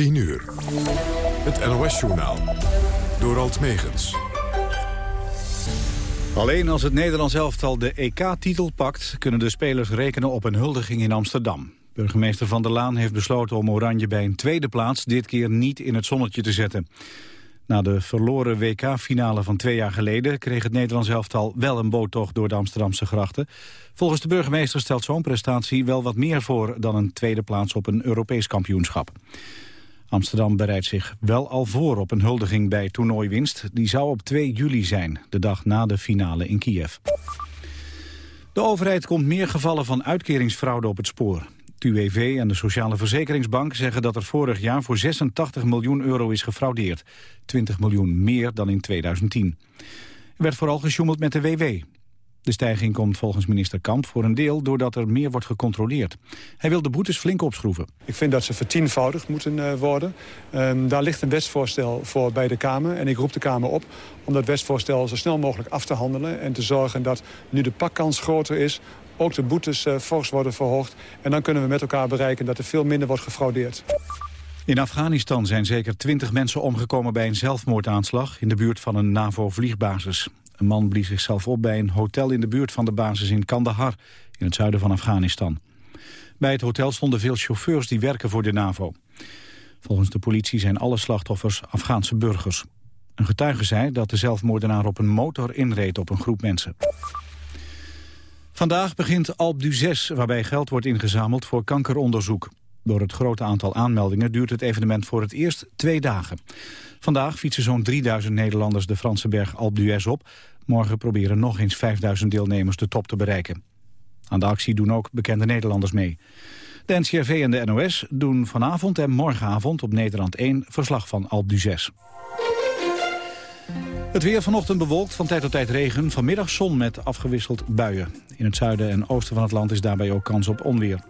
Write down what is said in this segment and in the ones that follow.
10 uur. Het NOS-journaal. Door Alt Megens. Alleen als het Nederlands elftal de EK-titel pakt... kunnen de spelers rekenen op een huldiging in Amsterdam. Burgemeester Van der Laan heeft besloten om Oranje bij een tweede plaats... dit keer niet in het zonnetje te zetten. Na de verloren WK-finale van twee jaar geleden... kreeg het Nederlands elftal wel een boottocht door de Amsterdamse grachten. Volgens de burgemeester stelt zo'n prestatie wel wat meer voor... dan een tweede plaats op een Europees kampioenschap. Amsterdam bereidt zich wel al voor op een huldiging bij toernooiwinst. Die zou op 2 juli zijn, de dag na de finale in Kiev. De overheid komt meer gevallen van uitkeringsfraude op het spoor. UWV en de Sociale Verzekeringsbank zeggen dat er vorig jaar voor 86 miljoen euro is gefraudeerd. 20 miljoen meer dan in 2010. Er werd vooral gesjoemeld met de WW. De stijging komt volgens minister Kamp voor een deel doordat er meer wordt gecontroleerd. Hij wil de boetes flink opschroeven. Ik vind dat ze vertienvoudigd moeten uh, worden. Um, daar ligt een wetsvoorstel voor bij de Kamer. En ik roep de Kamer op om dat wetsvoorstel zo snel mogelijk af te handelen... en te zorgen dat nu de pakkans groter is ook de boetes uh, fors worden verhoogd. En dan kunnen we met elkaar bereiken dat er veel minder wordt gefraudeerd. In Afghanistan zijn zeker twintig mensen omgekomen bij een zelfmoordaanslag... in de buurt van een NAVO-vliegbasis. Een man blies zichzelf op bij een hotel in de buurt van de basis in Kandahar... in het zuiden van Afghanistan. Bij het hotel stonden veel chauffeurs die werken voor de NAVO. Volgens de politie zijn alle slachtoffers Afghaanse burgers. Een getuige zei dat de zelfmoordenaar op een motor inreed op een groep mensen. Vandaag begint Alp du 6, waarbij geld wordt ingezameld voor kankeronderzoek. Door het grote aantal aanmeldingen duurt het evenement voor het eerst twee dagen. Vandaag fietsen zo'n 3000 Nederlanders de Franse berg Alp d'Huez op. Morgen proberen nog eens 5000 deelnemers de top te bereiken. Aan de actie doen ook bekende Nederlanders mee. De NCRV en de NOS doen vanavond en morgenavond op Nederland 1 verslag van Alp d'Huez. Het weer vanochtend bewolkt, van tijd tot tijd regen. Vanmiddag zon met afgewisseld buien. In het zuiden en oosten van het land is daarbij ook kans op onweer.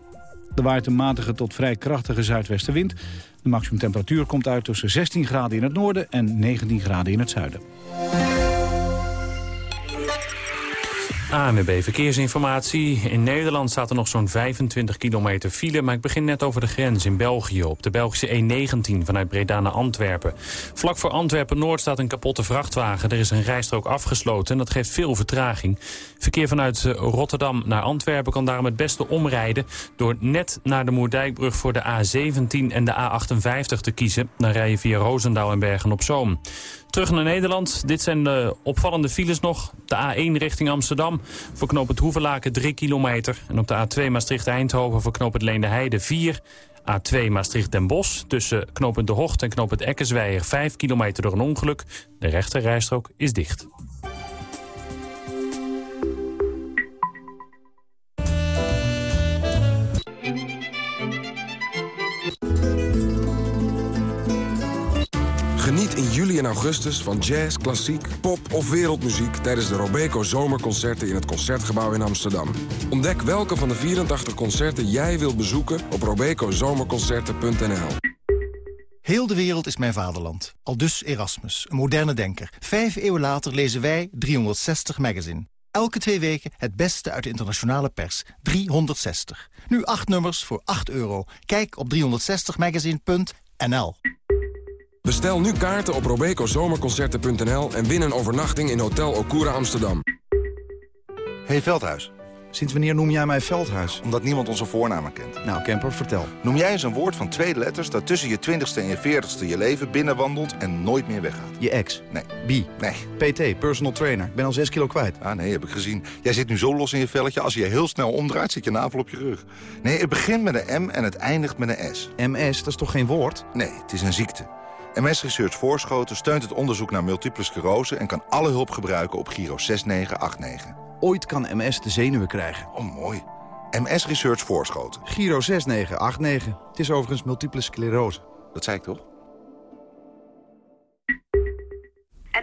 Er waait een matige tot vrij krachtige zuidwestenwind. De maximumtemperatuur komt uit tussen 16 graden in het noorden en 19 graden in het zuiden. ANWB Verkeersinformatie. In Nederland staat er nog zo'n 25 kilometer file... maar ik begin net over de grens in België... op de Belgische E19 vanuit Breda naar Antwerpen. Vlak voor Antwerpen-Noord staat een kapotte vrachtwagen. Er is een rijstrook afgesloten en dat geeft veel vertraging. Verkeer vanuit eh, Rotterdam naar Antwerpen kan daarom het beste omrijden... door net naar de Moerdijkbrug voor de A17 en de A58 te kiezen. Dan rij je via Roosendaal en Bergen-op-Zoom. Terug naar Nederland. Dit zijn de opvallende files nog. De A1 richting Amsterdam. Voor knoop het Hoevelaken 3 kilometer. En op de A2 Maastricht-Eindhoven voor knoop het Leende Heide 4. A2 Maastricht-Den Bosch. Tussen knooppunt De Hocht en knooppunt Eckersweijer 5 kilometer door een ongeluk. De rechte rijstrook is dicht. In juli en augustus van jazz, klassiek, pop of wereldmuziek... tijdens de Robeco Zomerconcerten in het Concertgebouw in Amsterdam. Ontdek welke van de 84 concerten jij wilt bezoeken op robecozomerconcerten.nl. Heel de wereld is mijn vaderland. Al dus Erasmus, een moderne denker. Vijf eeuwen later lezen wij 360 Magazine. Elke twee weken het beste uit de internationale pers. 360. Nu acht nummers voor 8 euro. Kijk op 360magazine.nl. Bestel nu kaarten op robecozomerconcerten.nl en win een overnachting in Hotel Okura Amsterdam. Hey Veldhuis, sinds wanneer noem jij mij Veldhuis? Omdat niemand onze voornamen kent. Nou, Kemper, vertel. Noem jij eens een woord van twee letters dat tussen je twintigste en je veertigste je leven binnenwandelt en nooit meer weggaat? Je ex? Nee. Bi? Nee. PT, personal trainer. Ik ben al 6 kilo kwijt. Ah, nee, heb ik gezien. Jij zit nu zo los in je velletje, als je je heel snel omdraait, zit je navel op je rug. Nee, het begint met een M en het eindigt met een S. MS, dat is toch geen woord? Nee, het is een ziekte. MS Research Voorschoten steunt het onderzoek naar multiple sclerose... en kan alle hulp gebruiken op Giro 6989. Ooit kan MS de zenuwen krijgen. Oh, mooi. MS Research Voorschoten. Giro 6989. Het is overigens multiple sclerose. Dat zei ik toch?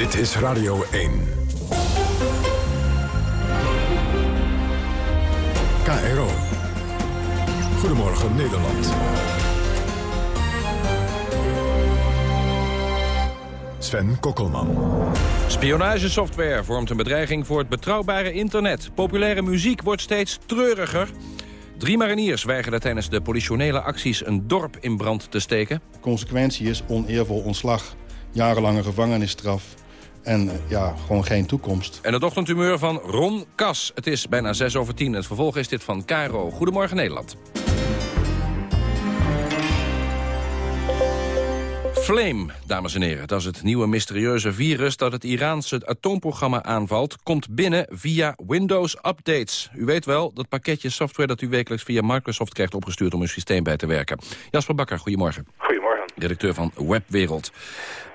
Dit is Radio 1. KRO. Goedemorgen Nederland. Sven Kokkelman. Spionagesoftware vormt een bedreiging voor het betrouwbare internet. Populaire muziek wordt steeds treuriger. Drie mariniers weigerden tijdens de politionele acties een dorp in brand te steken. De consequentie is oneervol ontslag, jarenlange gevangenisstraf en eh, ja, gewoon geen toekomst. En het ochtendhumeur van Ron Kas. Het is bijna 6 over 10. Het vervolg is dit van Caro. Goedemorgen Nederland. Flame, dames en heren, dat is het nieuwe mysterieuze virus... dat het Iraanse atoomprogramma aanvalt, komt binnen via Windows Updates. U weet wel, dat pakketje software dat u wekelijks via Microsoft krijgt opgestuurd... om uw systeem bij te werken. Jasper Bakker, goedemorgen. Goedemorgen. Redacteur van Webwereld.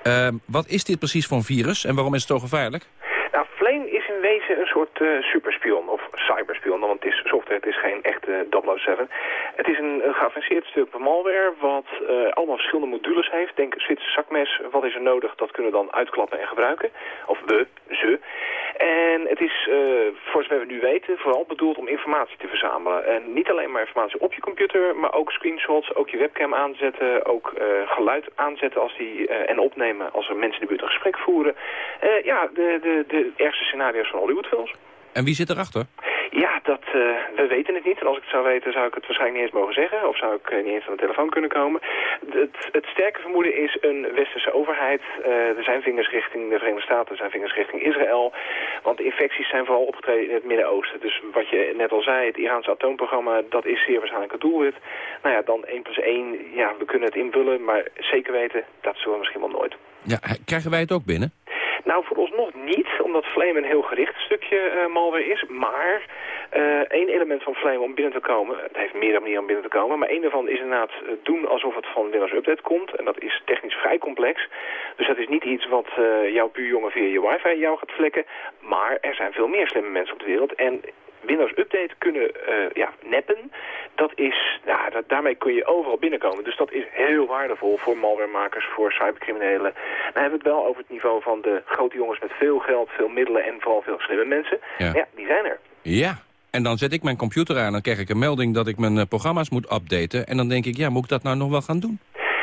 Uh, wat is dit precies voor een virus en waarom is het zo gevaarlijk? Nou, Flame is in wezen een soort uh, superspion of cyberspion, want het is software, het is geen echte 007. Het is een, geavanceerd stuk malware wat uh, allemaal verschillende modules heeft. Denk Zwitser zakmes, wat is er nodig, dat kunnen we dan uitklappen en gebruiken. Of we, ze. En het is, uh, voor zover we nu weten, vooral bedoeld om informatie te verzamelen. En niet alleen maar informatie op je computer, maar ook screenshots, ook je webcam aanzetten, ook uh, geluid aanzetten als die, en opnemen als er mensen in de buurt een gesprek voeren. ja, de, de, de ergste scenario's van Hollywoodfilms. En wie zit erachter? Ja, dat, uh, we weten het niet. En als ik het zou weten, zou ik het waarschijnlijk niet eens mogen zeggen. Of zou ik uh, niet eens aan de telefoon kunnen komen. Het, het sterke vermoeden is een westerse overheid. Uh, er zijn vingers richting de Verenigde Staten, er zijn vingers richting Israël. Want de infecties zijn vooral opgetreden in het Midden-Oosten. Dus wat je net al zei, het Iraanse atoomprogramma, dat is zeer waarschijnlijk het doelwit. Nou ja, dan 1 plus 1, ja, we kunnen het invullen. Maar zeker weten, dat zullen we misschien wel nooit. Ja, krijgen wij het ook binnen? Nou, vooralsnog niet, omdat Flame een heel gericht stukje uh, malware is. Maar uh, één element van Flame om binnen te komen, het heeft meerdere manieren om binnen te komen, maar één daarvan is inderdaad doen alsof het van Windows Update komt. En dat is technisch vrij complex. Dus dat is niet iets wat jouw buurjongen via je wifi jou gaat vlekken. Maar er zijn veel meer slimme mensen op de wereld. En Windows Update kunnen ja, neppen, dat is, ja, dat, daarmee kun je overal binnenkomen. Dus dat is heel waardevol voor malwaremakers, voor cybercriminelen. Dan hebben we het wel over het niveau van de grote jongens met veel geld, veel middelen en vooral veel slimme mensen. Ja, ja die zijn er. Ja, en dan zet ik mijn computer aan en dan krijg ik een melding dat ik mijn uh, programma's moet updaten. En dan denk ik, ja, moet ik dat nou nog wel gaan doen?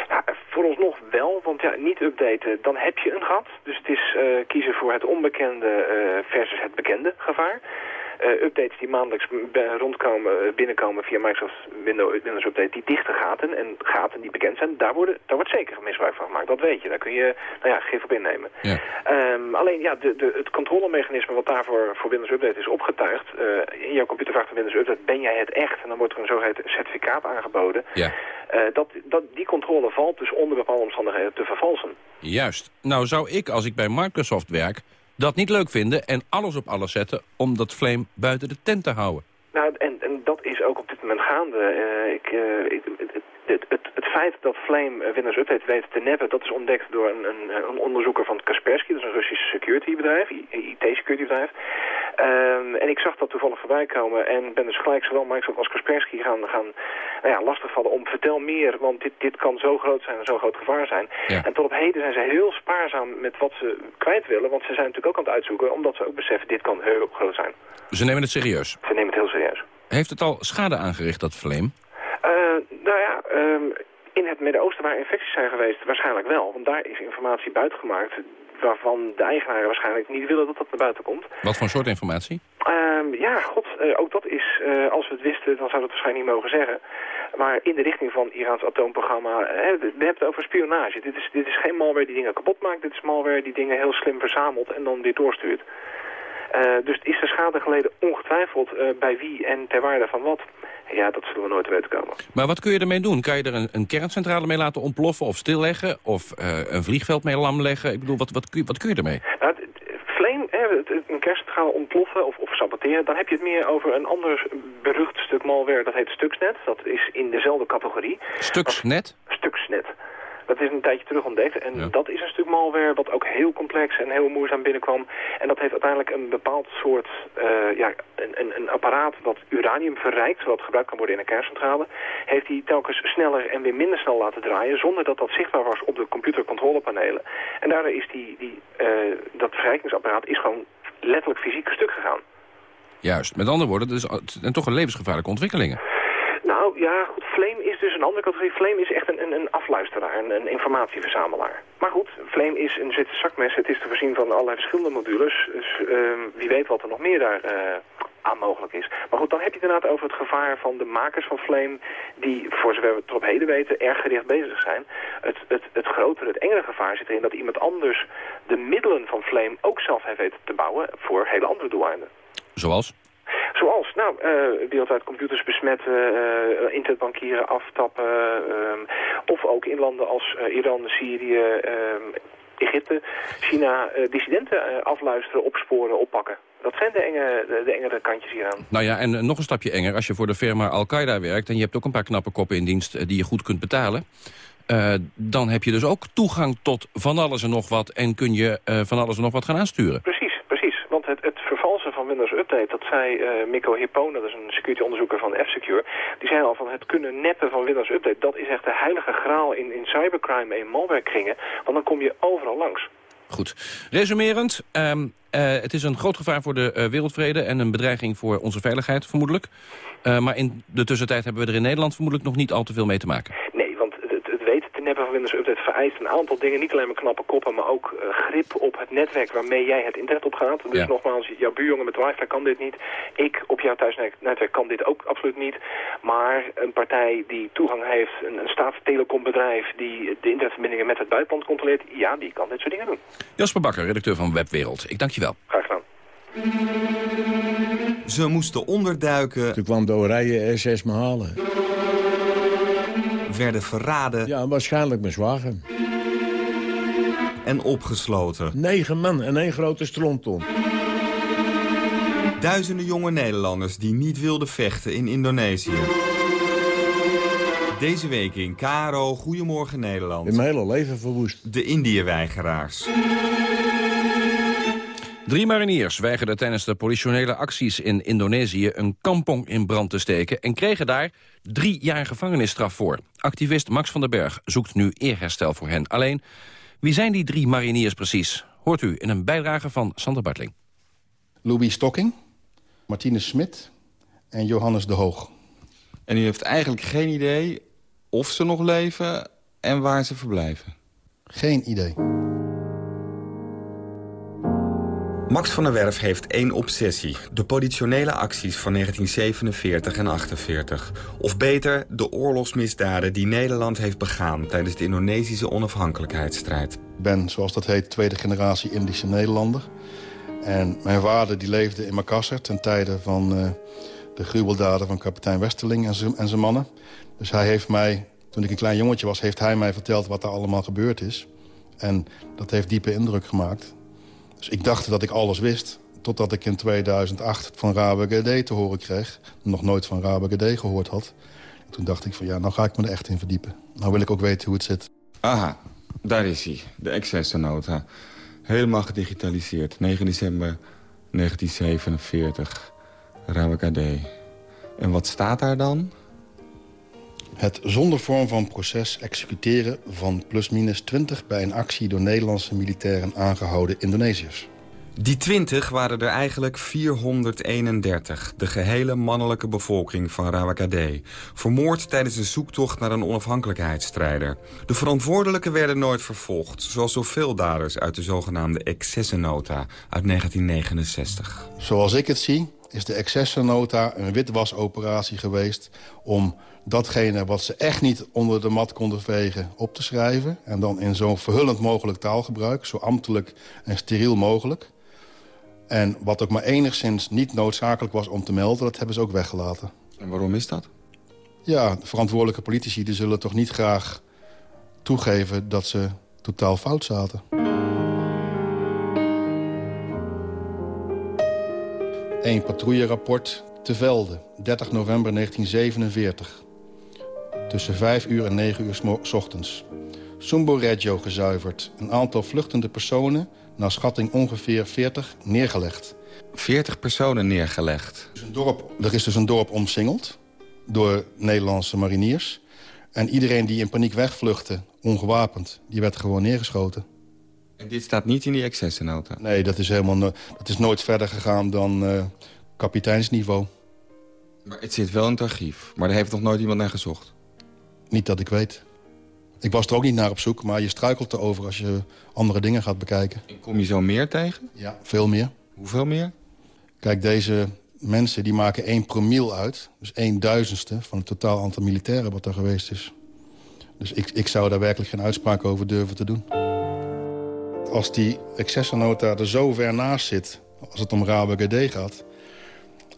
Ja, voor ons nog wel, want ja, niet updaten, dan heb je een gat. Dus het is uh, kiezen voor het onbekende uh, versus het bekende gevaar. Uh, updates die maandelijks rondkomen, binnenkomen via Microsoft Windows, Windows Update, die dichte gaten en gaten die bekend zijn, daar, worden, daar wordt zeker misbruik van gemaakt. Dat weet je, daar kun je nou ja, gif op innemen. Ja. Um, alleen ja, de, de, het controlemechanisme wat daarvoor voor Windows Update is opgetuigd, uh, in jouw computer vraagt Windows Update, ben jij het echt? En dan wordt er een zogeheten certificaat aangeboden. Ja. Uh, dat, dat, die controle valt dus onder bepaalde omstandigheden te vervalsen. Juist. Nou zou ik, als ik bij Microsoft werk, dat niet leuk vinden en alles op alles zetten om dat flame buiten de tent te houden. Nou, en, en dat is ook op dit moment gaande. Uh, ik, ik, het, het, het, feit dat Flame Windows Update weet te neppen, dat is ontdekt door een, een, een onderzoeker van Kaspersky, dat is een Russisch security bedrijf, IT-security bedrijf. Um, en ik zag dat toevallig voorbij komen en ben dus gelijk zowel Microsoft als Kaspersky gaan, gaan nou ja, lastigvallen om vertel meer, want dit, dit kan zo groot zijn en zo groot gevaar zijn. Ja. En tot op heden zijn ze heel spaarzaam met wat ze kwijt willen, want ze zijn natuurlijk ook aan het uitzoeken, omdat ze ook beseffen dit kan heel groot zijn. Ze nemen het serieus? Ze nemen het heel serieus. Heeft het al schade aangericht, dat Flame? Uh, nou ja, um, in het Midden-Oosten waar infecties zijn geweest, waarschijnlijk wel. Want daar is informatie buitengemaakt waarvan de eigenaren waarschijnlijk niet willen dat dat naar buiten komt. Wat voor soort informatie? Um, ja, god, uh, ook dat is, uh, als we het wisten, dan zouden we het waarschijnlijk niet mogen zeggen. Maar in de richting van Iraans atoomprogramma, we hebben het over spionage. Dit is, dit is geen malware die dingen kapot maakt, dit is malware die dingen heel slim verzamelt en dan weer doorstuurt. Uh, dus is er schade geleden ongetwijfeld uh, bij wie en ter waarde van wat? Ja, dat zullen we nooit weten komen. Maar wat kun je ermee doen? Kan je er een, een kerncentrale mee laten ontploffen of stilleggen? Of uh, een vliegveld mee lam leggen? Ik bedoel, wat, wat, kun, je, wat kun je ermee? Nou, Flame, een kerncentrale ontploffen of, of saboteren... dan heb je het meer over een ander berucht stuk malware. Dat heet Stuxnet. Dat is in dezelfde categorie. Stuxnet? Stuxnet. Dat is een tijdje terug ontdekt. En dat is een stuk malware wat ook heel complex en heel moeizaam binnenkwam. En dat heeft uiteindelijk een bepaald soort, uh, ja, een, een, een, apparaat dat uranium verrijkt, zodat gebruikt kan worden in een kerncentrale, heeft hij telkens sneller en weer minder snel laten draaien, zonder dat dat zichtbaar was op de computercontrolepanelen. En daardoor is die, die, uh, dat verrijkingsapparaat is gewoon letterlijk fysiek stuk gegaan. Juist. Met andere woorden, het zijn toch een levensgevaarlijke ontwikkelingen. Ja, goed, Flame is dus een andere categorie. Flame is echt een, een, een afluisteraar, een, een, informatieverzamelaar. Maar goed, Flame is een zitten zakmes. Het is te voorzien van allerlei verschillende modules. Dus uh, wie weet wat er nog meer daar uh, aan mogelijk is. Maar goed, dan heb je het inderdaad over het gevaar van de makers van Flame... die, voor zover we het op heden weten, erg gericht bezig zijn. Het, het, het grotere, het engere gevaar zit erin dat iemand anders... de middelen van Flame ook zelf heeft weten te bouwen voor hele andere doeleinden. Zoals? Zoals, nou, uh, wereldwijd computers besmetten, uh, internetbankieren aftappen... Uh, of ook in landen als Iran, Syrië, ehm, Egypte, China... dissidenten afluisteren, opsporen, oppakken. Dat zijn de, enge, de, de engere kantjes hieraan. Nou ja, en nog een stapje enger. Als je voor de firma Al-Qaeda werkt... en je hebt ook een paar knappe koppen in dienst die je goed kunt betalen... dan heb je dus ook toegang tot van alles en nog wat... en kun je van alles en nog wat gaan aansturen. Precies van Windows Update, dat zei uh, Mikko Hippone, dat is een security onderzoeker van F-Secure, die zei al van het kunnen neppen van Windows Update, dat is echt de heilige graal in, in cybercrime en malware kringen, want dan kom je overal langs. Goed. Resumerend, um, uh, het is een groot gevaar voor de uh, wereldvrede en een bedreiging voor onze veiligheid, vermoedelijk. maar in de tussentijd hebben we er in Nederland vermoedelijk nog niet al te veel mee te maken. Nee, Windows Update vereist een aantal dingen. Niet alleen maar knappe koppen, maar ook uh, grip op het netwerk waarmee jij het internet op gaat. Dus nogmaals, jouw buurjongen met wifi kan dit niet. Ik op jouw thuisnetwerk kan dit ook absoluut niet. Maar een partij die toegang heeft, een, een staatstelecombedrijf die de internetverbindingen met het buitenland controleert, ja, die kan dit soort dingen doen. Jasper Bakker, redacteur van Webwereld. Ik dank je wel. Graag gedaan. Ze moesten onderduiken. Toen kwam de Oranje SS me halen werden verraden. Ja, waarschijnlijk mijn zwager. En opgesloten. Negen man en één grote stronton. Duizenden jonge Nederlanders die niet wilden vechten in Indonesië. Deze week in Karo, Goedemorgen Nederland. In mijn hele leven verwoest. De Indië-weigeraars. Drie mariniers weigerden tijdens de politionele acties in Indonesië... een kampong in brand te steken en kregen daar drie jaar gevangenisstraf voor. Activist Max van den Berg zoekt nu eerherstel voor hen. Alleen, wie zijn die drie mariniers precies? Hoort u in een bijdrage van Sander Bartling. Louis Stocking, Martinus Smit en Johannes de Hoog. En u heeft eigenlijk geen idee of ze nog leven en waar ze verblijven? Geen idee. Max van der Werf heeft één obsessie. De politionele acties van 1947 en 48. Of beter, de oorlogsmisdaden die Nederland heeft begaan... tijdens de Indonesische onafhankelijkheidsstrijd. Ik ben, zoals dat heet, tweede generatie Indische Nederlander. En mijn vader die leefde in Makassar ten tijde van uh, de gruweldaden van kapitein Westerling en zijn mannen. Dus hij heeft mij, toen ik een klein jongetje was, heeft hij mij verteld wat er allemaal gebeurd is. En dat heeft diepe indruk gemaakt. Dus ik dacht dat ik alles wist. Totdat ik in 2008 van Rabe te horen kreeg. Nog nooit van Rabe gehoord had. toen dacht ik van ja, nou ga ik me er echt in verdiepen. Nou wil ik ook weten hoe het zit. Aha, daar is hij. De accessnota. Helemaal gedigitaliseerd. 9 december 1947. Rabe. En wat staat daar dan? Het zonder vorm van proces executeren van plusminus 20... bij een actie door Nederlandse militairen aangehouden Indonesiërs. Die 20 waren er eigenlijk 431, de gehele mannelijke bevolking van Rawakade. Vermoord tijdens een zoektocht naar een onafhankelijkheidsstrijder. De verantwoordelijken werden nooit vervolgd, zoals zoveel daders uit de zogenaamde excessennota uit 1969. Zoals ik het zie, is de excessennota een witwasoperatie geweest... om datgene wat ze echt niet onder de mat konden vegen op te schrijven... en dan in zo verhullend mogelijk taalgebruik, zo ambtelijk en steriel mogelijk. En wat ook maar enigszins niet noodzakelijk was om te melden... dat hebben ze ook weggelaten. En waarom is dat? Ja, de verantwoordelijke politici die zullen toch niet graag toegeven... dat ze totaal fout zaten. Een patrouillerapport te Velde, 30 november 1947. Tussen 5 uur en 9 uur s ochtends. Sumbo Reggio gezuiverd. Een aantal vluchtende personen, naar schatting ongeveer 40, neergelegd. 40 personen neergelegd? Dus een dorp, er is dus een dorp omsingeld door Nederlandse mariniers. En iedereen die in paniek wegvluchtte, ongewapend, die werd gewoon neergeschoten. En dit staat niet in die excessennota? Nee, dat is, helemaal dat is nooit verder gegaan dan uh, kapiteinsniveau. Maar het zit wel in het archief, maar daar heeft nog nooit iemand naar gezocht? Niet dat ik weet. Ik was er ook niet naar op zoek, maar je struikelt erover als je andere dingen gaat bekijken. En kom je zo meer tegen? Ja, veel meer. Hoeveel meer? Kijk, deze mensen die maken 1 promiel uit. Dus 1 duizendste van het totaal aantal militairen wat er geweest is. Dus ik, ik zou daar werkelijk geen uitspraak over durven te doen. Als die excessennota er zo ver naast zit, als het om Rabe gaat...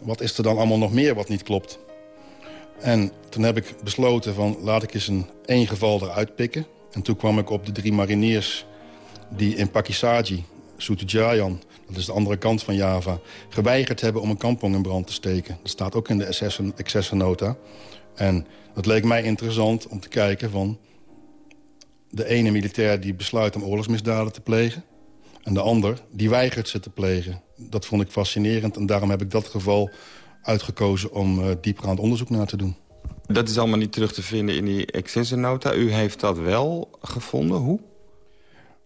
wat is er dan allemaal nog meer wat niet klopt? En toen heb ik besloten van laat ik eens een één geval eruit pikken. En toen kwam ik op de drie mariniers die in Pakisaji, Sutujayan, dat is de andere kant van Java... geweigerd hebben om een kampong in brand te steken. Dat staat ook in de excessennota. En het leek mij interessant om te kijken van... de ene militair die besluit om oorlogsmisdaden te plegen... en de ander die weigert ze te plegen. Dat vond ik fascinerend en daarom heb ik dat geval uitgekozen om uh, dieper aan het onderzoek naar te doen. Dat is allemaal niet terug te vinden in die excessennota. U heeft dat wel gevonden. Hoe?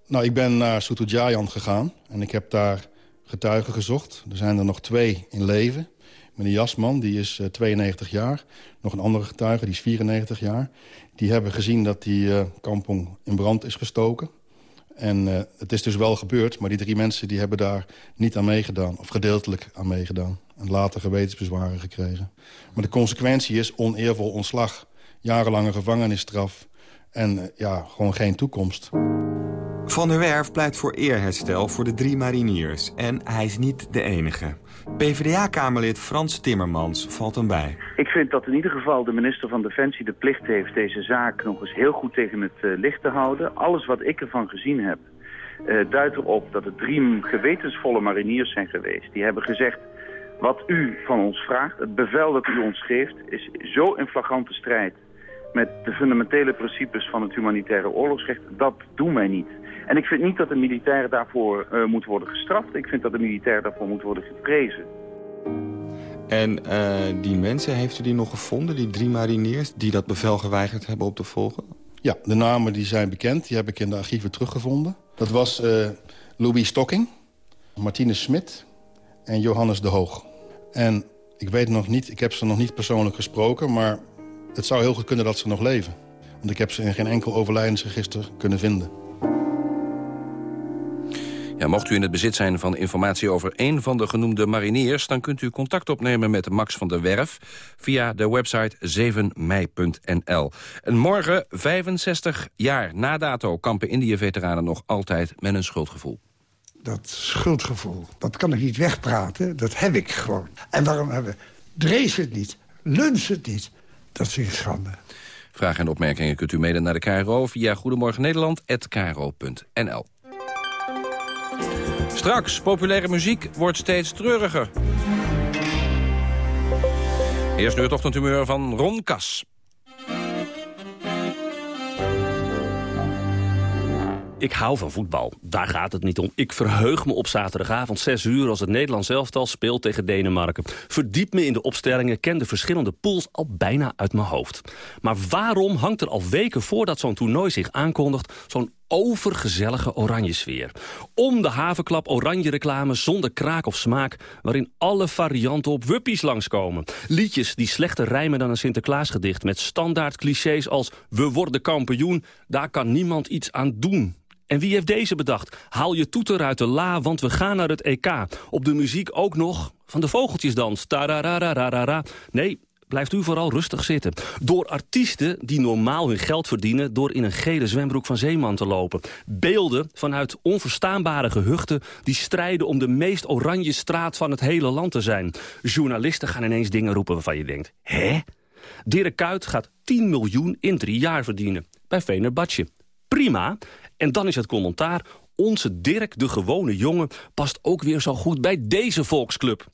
Nou, ik ben naar Soetojayan gegaan en ik heb daar getuigen gezocht. Er zijn er nog twee in leven. Meneer Jasman, die is uh, eh, 92 jaar. Nog een andere getuige, die is 94 jaar. Die hebben gezien dat die uh, kampong in brand is gestoken. En uh, het is dus wel gebeurd, maar die drie mensen die hebben daar niet aan meegedaan. Of gedeeltelijk aan meegedaan. En later gewetensbezwaren gekregen. Maar de consequentie is oneervol ontslag. Jarenlange gevangenisstraf. En ja, gewoon geen toekomst. Van der Werf pleit voor eerherstel voor de drie mariniers. En hij is niet de enige. PvdA-kamerlid Frans Timmermans valt hem bij. Ik vind dat in ieder geval de minister van Defensie de plicht heeft... deze zaak nog eens heel goed tegen het uh, licht te houden. Alles wat ik ervan gezien heb, uh, duidt erop dat het drie gewetensvolle mariniers zijn geweest. Die hebben gezegd, wat u van ons vraagt, het bevel dat u ons geeft... is zo in flagrante strijd met de fundamentele principes van het humanitaire oorlogsrecht. Dat doen wij niet. En ik vind niet dat de militairen daarvoor uh, moeten worden gestraft. Ik vind dat de militairen daarvoor moeten worden geprezen. En uh, die mensen, heeft u die nog gevonden, die drie mariniers... die dat bevel geweigerd hebben op te volgen? Ja, de namen die zijn bekend. Die heb ik in de archieven teruggevonden. Dat was uh, Louis Stocking, Martine Smit en Johannes de Hoog. En ik weet nog niet, ik heb ze nog niet persoonlijk gesproken... maar het zou heel goed kunnen dat ze nog leven. Want ik heb ze in geen enkel overlijdensregister kunnen vinden. Ja, mocht u in het bezit zijn van informatie over een van de genoemde mariniers... dan kunt u contact opnemen met Max van der Werf... via de website 7mei.nl. En morgen, 65 jaar na dato... kampen Indië-veteranen nog altijd met een schuldgevoel. Dat schuldgevoel, dat kan ik niet wegpraten. Dat heb ik gewoon. En waarom hebben Drees het niet? Luns het niet? Dat is een schande. Vragen en opmerkingen kunt u mede naar de KRO... via Goedemorgen Nederland@kro.nl. Straks, populaire muziek wordt steeds treuriger. Eerst nu het ochtendhumeur van Ron Kas. Ik hou van voetbal. Daar gaat het niet om. Ik verheug me op zaterdagavond 6 uur als het Nederlands elftal speelt tegen Denemarken. Verdiep me in de opstellingen, ken de verschillende pools al bijna uit mijn hoofd. Maar waarom hangt er al weken voordat zo'n toernooi zich aankondigt... zo'n overgezellige oranje sfeer. Om de havenklap oranje reclame zonder kraak of smaak... waarin alle varianten op wuppies langskomen. Liedjes die slechter rijmen dan een Sinterklaasgedicht... met standaard clichés als we worden kampioen, daar kan niemand iets aan doen. En wie heeft deze bedacht? Haal je toeter uit de la, want we gaan naar het EK. Op de muziek ook nog van de vogeltjesdans. Tararararara. Nee, blijft u vooral rustig zitten. Door artiesten die normaal hun geld verdienen... door in een gele zwembroek van Zeeman te lopen. Beelden vanuit onverstaanbare gehuchten... die strijden om de meest oranje straat van het hele land te zijn. Journalisten gaan ineens dingen roepen waarvan je denkt... hè? Dirk Kuyt gaat 10 miljoen in drie jaar verdienen. Bij Venerbatje. Prima. En dan is het commentaar... onze Dirk, de gewone jongen, past ook weer zo goed bij deze volksclub.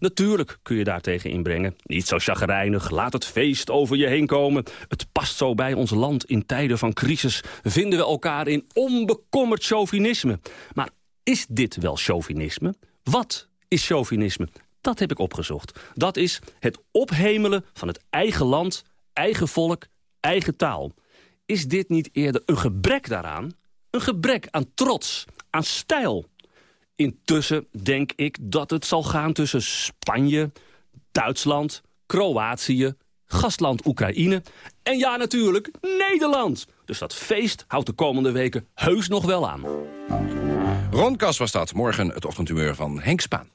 Natuurlijk kun je daartegen inbrengen. Niet zo chagrijnig, laat het feest over je heen komen. Het past zo bij ons land in tijden van crisis. Vinden we elkaar in onbekommerd chauvinisme. Maar is dit wel chauvinisme? Wat is chauvinisme? Dat heb ik opgezocht. Dat is het ophemelen van het eigen land, eigen volk, eigen taal. Is dit niet eerder een gebrek daaraan? Een gebrek aan trots, aan stijl. Intussen denk ik dat het zal gaan tussen Spanje, Duitsland, Kroatië, gastland Oekraïne en ja natuurlijk Nederland. Dus dat feest houdt de komende weken heus nog wel aan. Ron Kas was dat. Morgen het ochtendhumeur van Henk Spaan.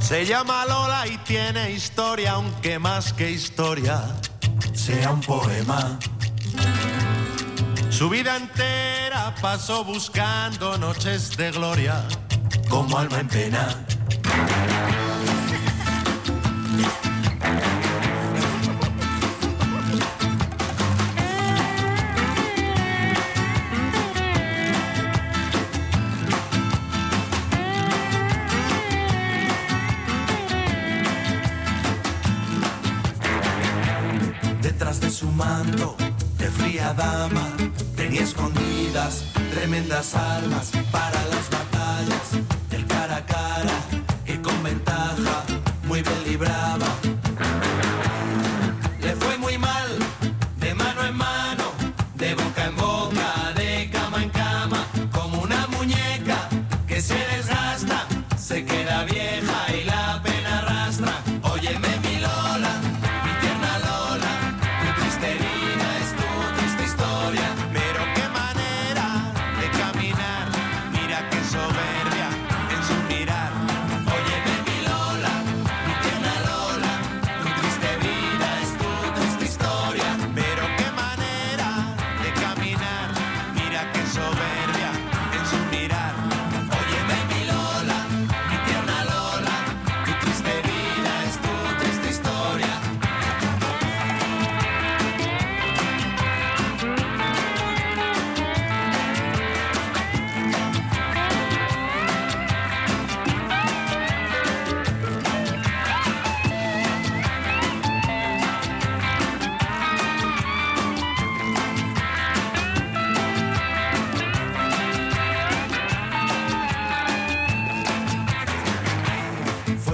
Se llama Lola y tiene historia, aunque más que historia sea un poema. Su vida entera pasó buscando noches de gloria como alma en pena. tremendas almas.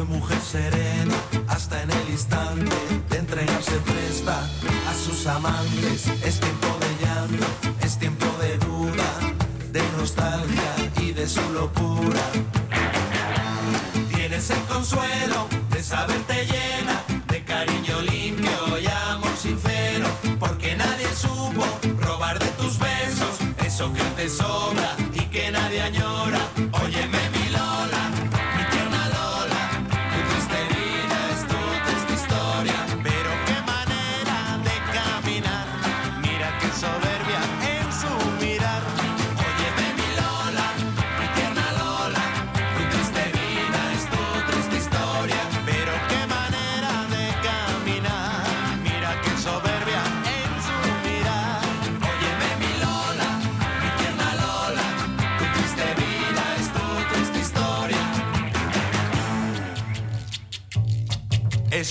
Mujer serena hasta en el instante de entregarse presta a sus amantes. Es tiempo de llanto, es tiempo de duda, de nostalgia y de su locura. Tienes el consuelo de saberte llena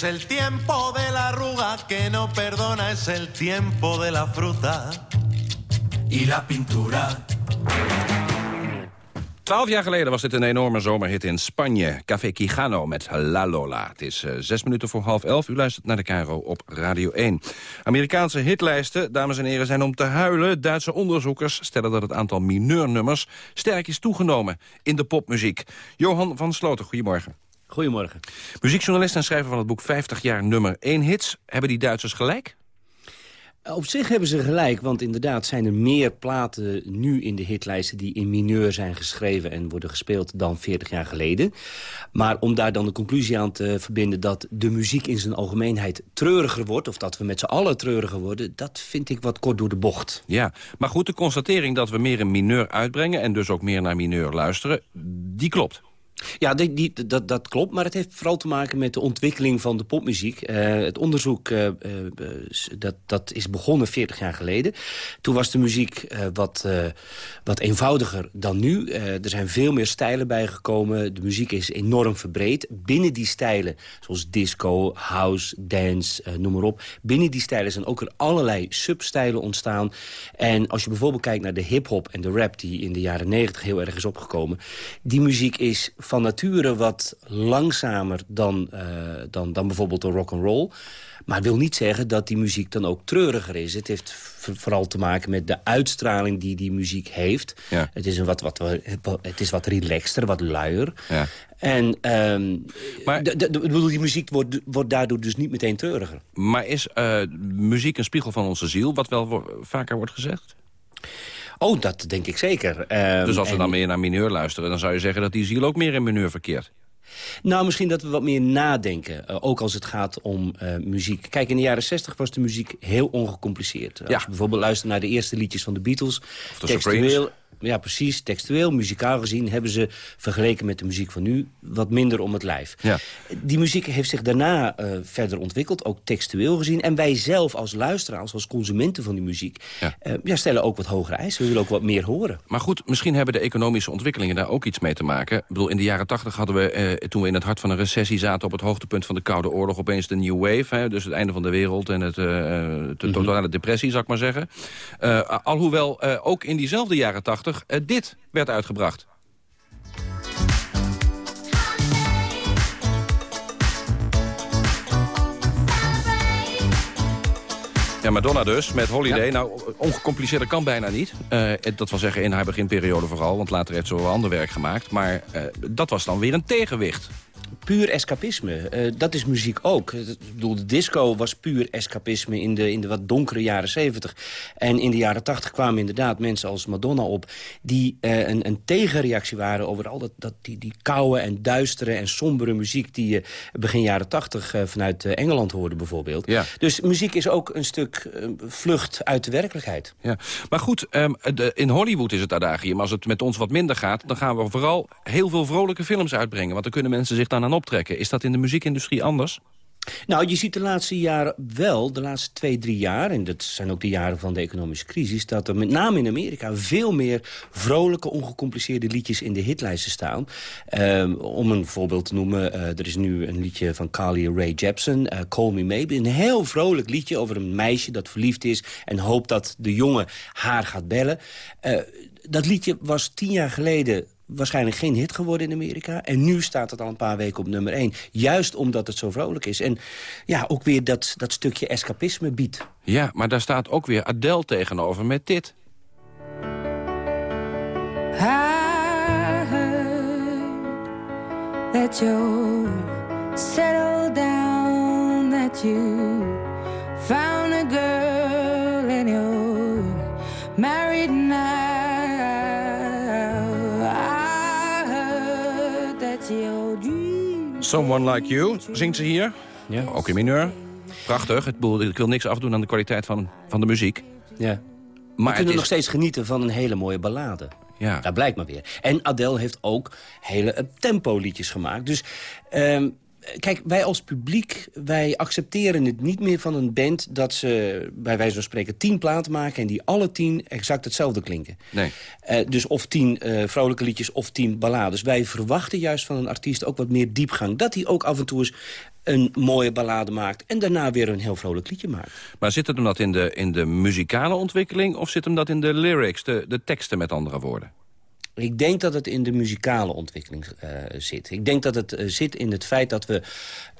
Es el de la arruga que no perdona, es el tiempo de la fruta y la pintura. Twaalf jaar geleden was dit een enorme zomerhit in Spanje. Café Quijano met La Lola. Het is eh, zes minuten voor half elf. U luistert naar de Caro op Radio 1. Amerikaanse hitlijsten, dames en heren, zijn om te huilen. Duitse onderzoekers stellen dat het aantal mineurnummers sterk is toegenomen in de popmuziek. Johan van Sloten, goedemorgen. Goedemorgen. Muziekjournalist en schrijver van het boek 50 jaar nummer 1 hits. Hebben die Duitsers gelijk? Op zich hebben ze gelijk, want inderdaad zijn er meer platen nu in de hitlijsten... die in mineur zijn geschreven en worden gespeeld dan 40 jaar geleden. Maar om daar dan de conclusie aan te verbinden... dat de muziek in zijn algemeenheid treuriger wordt... of dat we met z'n allen treuriger worden... dat vind ik wat kort door de bocht. Ja, maar goed, de constatering dat we meer in mineur uitbrengen... en dus ook meer naar mineur luisteren, die klopt. Ja, die, die, dat, dat klopt, maar het heeft vooral te maken met de ontwikkeling van de popmuziek. Uh, het onderzoek uh, uh, dat, dat is begonnen 40 jaar geleden. Toen was de muziek wat, wat eenvoudiger dan nu. er zijn veel meer stijlen bijgekomen. De muziek is enorm verbreed. Binnen die stijlen, zoals disco, house, dance, noem maar op. Binnen die stijlen zijn ook er allerlei substijlen ontstaan. En als je bijvoorbeeld kijkt naar de hip-hop en de rap... die in de jaren 90 heel erg is opgekomen... die muziek is van nature wat langzamer dan, uh, dan, dan bijvoorbeeld de rock and roll. Maar wil niet zeggen dat die muziek dan ook treuriger is. Het heeft vooral te maken met de uitstraling die die muziek heeft. Ja. Het, is een wat, wat, het is wat relaxter, wat luier. Ja. En um, maar, de, de, de, die muziek wordt, wordt daardoor dus niet meteen treuriger. Maar is uh, muziek een spiegel van onze ziel, wat wel wo vaker wordt gezegd? Oh, dat denk ik zeker. Um, dus als we dan meer naar mineur luisteren... dan zou je zeggen dat die ziel ook meer in mineur verkeert? Nou, misschien dat we wat meer nadenken. Uh, ook als het gaat om uh, muziek. Kijk, in de jaren 60 was de muziek heel ongecompliceerd. Ja. Als je bijvoorbeeld luistert naar de eerste liedjes van de Beatles... Of de textueel, ja, precies. Textueel, muzikaal gezien hebben ze vergeleken met de muziek van nu wat minder om het lijf. Ja. Die muziek heeft zich daarna uh, verder ontwikkeld, ook textueel gezien. En wij zelf als luisteraars, als consumenten van die muziek... Ja. Uh, ja, stellen ook wat hogere eisen. We willen ook wat meer horen. Maar goed, misschien hebben de economische ontwikkelingen daar ook iets mee te maken. Ik bedoel, in de jaren tachtig hadden we, uh, toen we in het hart van een recessie zaten... op het hoogtepunt van de Koude Oorlog, opeens de New Wave. Hè, dus het einde van de wereld en het, de totale mm -hmm. depressie, zou ik maar zeggen. alhoewel ook in diezelfde jaren tachtig dit werd uitgebracht. Ja, Madonna dus, met Holiday. Ja. Nou, ongecompliceerder kan bijna niet. Uh, dat wil zeggen in haar beginperiode vooral, want later heeft ze wel ander werk gemaakt. Maar uh, dat was dan weer een tegenwicht puur escapisme. Uh, dat is muziek ook. Ik bedoel, de disco was puur escapisme in de, in de wat donkere jaren 70. En in de jaren 80 kwamen inderdaad mensen als Madonna op... die uh, een, een tegenreactie waren over al dat, dat, die, die koude en duistere en sombere muziek... die je begin jaren 80 uh, vanuit Engeland hoorde bijvoorbeeld. Ja. Dus muziek is ook een stuk vlucht uit de werkelijkheid. Ja. Maar goed, um, de, in Hollywood is het adagium. Als het met ons wat minder gaat, dan gaan we vooral heel veel vrolijke films uitbrengen. Want dan kunnen mensen zich dan aan optrekken. Is dat in de muziekindustrie anders? Nou, je ziet de laatste jaren wel, de laatste twee, drie jaar... en dat zijn ook de jaren van de economische crisis... dat er met name in Amerika veel meer vrolijke, ongecompliceerde liedjes... in de hitlijsten staan. Um, om een voorbeeld te noemen, uh, er is nu een liedje van Carly Rae Jepsen... Uh, Call Me Maybe, een heel vrolijk liedje over een meisje dat verliefd is... en hoopt dat de jongen haar gaat bellen. Uh, dat liedje was tien jaar geleden waarschijnlijk geen hit geworden in Amerika. En nu staat het al een paar weken op nummer 1. Juist omdat het zo vrolijk is. En ja, ook weer dat, dat stukje escapisme biedt. Ja, maar daar staat ook weer Adele tegenover met dit. I heard that you settled down, that you found a girl and you're married now. Someone Like You, zingt ze hier. Ja. Ook in mineur. Prachtig. Ik, bedoel, ik wil niks afdoen aan de kwaliteit van, van de muziek. Ja. Maar we kunnen is... nog steeds genieten van een hele mooie ballade. Ja. Dat blijkt maar weer. En Adele heeft ook hele tempo-liedjes gemaakt. Dus um, kijk, wij als publiek, wij accepteren het niet meer van een band... dat ze, bij wijze van spreken, tien platen maken... en die alle tien exact hetzelfde klinken. Nee. Uh, dus of tien uh, vrolijke liedjes of tien ballades. Wij verwachten juist van een artiest ook wat meer diepgang. Dat hij ook af en toe eens een mooie ballade maakt... en daarna weer een heel vrolijk liedje maakt. Maar zit het hem dat in de, in de muzikale ontwikkeling... of zit hem dat in de lyrics, de, de teksten met andere woorden? Ik denk dat het in de muzikale ontwikkeling uh, zit. Ik denk dat het uh, zit in het feit dat we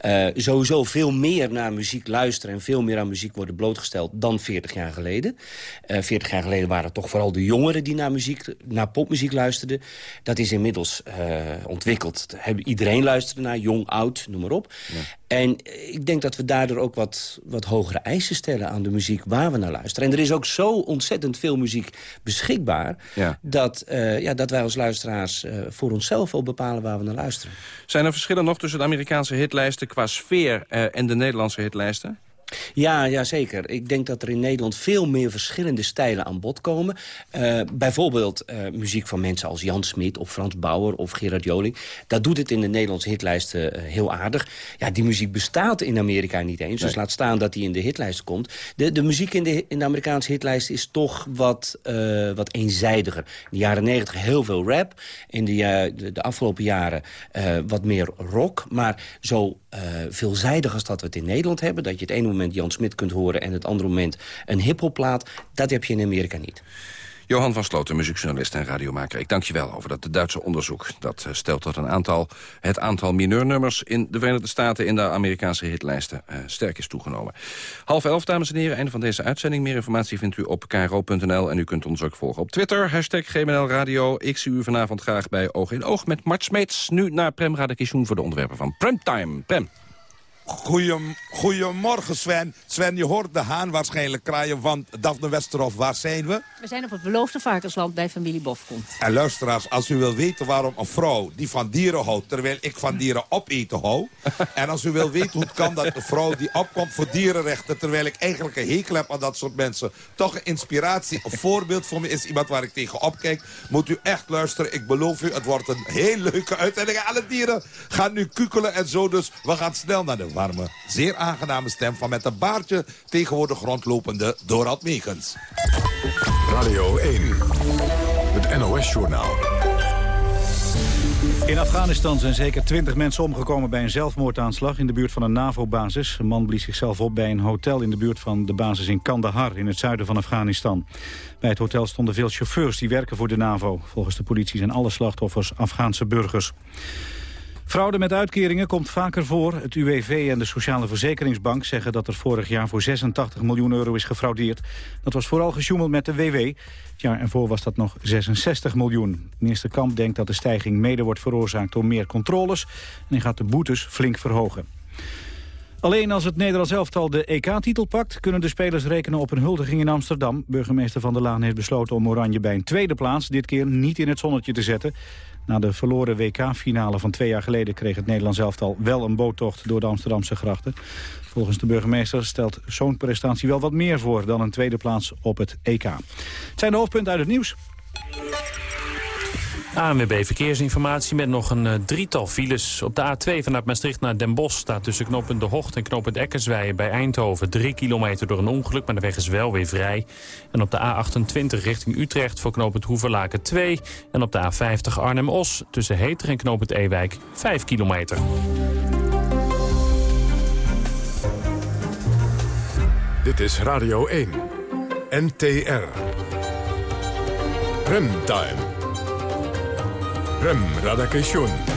uh, sowieso veel meer naar muziek luisteren... en veel meer aan muziek worden blootgesteld dan 40 jaar geleden. 40 jaar geleden waren het toch vooral de jongeren die naar, muziek, naar popmuziek luisterden. Dat is inmiddels ontwikkeld. Iedereen luisterde naar, jong, oud, noem maar op. En ik denk dat we daardoor ook wat, wat hogere eisen stellen aan de muziek waar we naar luisteren. En er is ook zo ontzettend veel muziek beschikbaar... Ja. Dat, uh, ja, dat wij als luisteraars uh, voor onszelf al bepalen waar we naar luisteren. Zijn er verschillen nog tussen de Amerikaanse hitlijsten qua sfeer uh, en de Nederlandse hitlijsten? Ja, ja, zeker. Ik denk dat er in Nederland veel meer verschillende stijlen aan bod komen. Uh, bijvoorbeeld uh, muziek van mensen als Jan Smit of Frans Bauer of Gerard Joling. Dat doet het in de Nederlandse hitlijsten uh, heel aardig. Ja, die muziek bestaat in Amerika niet eens. Dus laat staan dat die in de hitlijsten komt. De, de muziek in de, in de Amerikaanse hitlijst is toch wat, wat eenzijdiger. In de jaren negentig heel veel rap. In de, de, de afgelopen jaren wat meer rock. Maar zo veelzijdig als dat we het in Nederland hebben... dat je het ene moment Jan Smit kunt horen... en het andere moment een hiphopplaat, dat heb je in Amerika niet. Johan van Sloten, muziekjournalist en radiomaker. Ik dank je wel over dat Duitse onderzoek. Dat stelt dat een aantal, het aantal mineurnummers in de Verenigde Staten... in de Amerikaanse hitlijsten uh, sterk is toegenomen. Half elf, dames en heren, einde van deze uitzending. Meer informatie vindt u op kro.nl en u kunt ons ook volgen op Twitter. Hashtag GMNL Radio. Ik zie u vanavond graag bij Oog in Oog met Mart Smeets. Nu naar Prem Radakishun voor de onderwerpen van Premtime. Prem. Goeiem, goedemorgen Sven. Sven, je hoort de haan waarschijnlijk kraaien van Daphne Westerhof. Waar zijn we? We zijn op het beloofde varkensland bij familie Bofkont. En luisteraars, als u wil weten waarom een vrouw die van dieren houdt... terwijl ik van dieren opeten hou... en als u wil weten hoe het kan dat een vrouw die opkomt voor dierenrechten... terwijl ik eigenlijk een hekel heb aan dat soort mensen... toch een inspiratie, een voorbeeld voor me is iemand waar ik tegen opkijk... moet u echt luisteren. Ik beloof u, het wordt een heel leuke uitzending. Alle dieren gaan nu kukelen en zo, dus we gaan snel naar de warme, zeer aangename stem van met een baardje tegenwoordig rondlopende Dorald Megens. Radio 1, het NOS-journaal. In Afghanistan zijn zeker twintig mensen omgekomen bij een zelfmoordaanslag in de buurt van een NAVO-basis. Een man blies zichzelf op bij een hotel in de buurt van de basis in Kandahar in het zuiden van Afghanistan. Bij het hotel stonden veel chauffeurs die werken voor de NAVO. Volgens de politie zijn alle slachtoffers Afghaanse burgers. Fraude met uitkeringen komt vaker voor. Het UWV en de Sociale Verzekeringsbank zeggen dat er vorig jaar voor 86 miljoen euro is gefraudeerd. Dat was vooral gesjoemeld met de WW. Het jaar ervoor was dat nog 66 miljoen. Minister Kamp denkt dat de stijging mede wordt veroorzaakt door meer controles. En hij gaat de boetes flink verhogen. Alleen als het Nederlands elftal de EK-titel pakt... kunnen de spelers rekenen op een huldiging in Amsterdam. Burgemeester Van der Laan heeft besloten om Oranje bij een tweede plaats... dit keer niet in het zonnetje te zetten. Na de verloren WK-finale van twee jaar geleden... kreeg het Nederlands elftal wel een boottocht door de Amsterdamse grachten. Volgens de burgemeester stelt zo'n prestatie wel wat meer voor... dan een tweede plaats op het EK. Het zijn de hoofdpunten uit het nieuws. ANWB Verkeersinformatie met nog een uh, drietal files. Op de A2 vanuit Maastricht naar Den Bosch staat tussen knooppunt De Hocht en knooppunt Eckersweijen bij Eindhoven. Drie kilometer door een ongeluk, maar de weg is wel weer vrij. En op de A28 richting Utrecht voor knooppunt Hoeverlaken 2. En op de A50 Arnhem-Os tussen Heter en knooppunt Ewijk 5 kilometer. Dit is Radio 1. NTR. Remtime. Rem Radakation.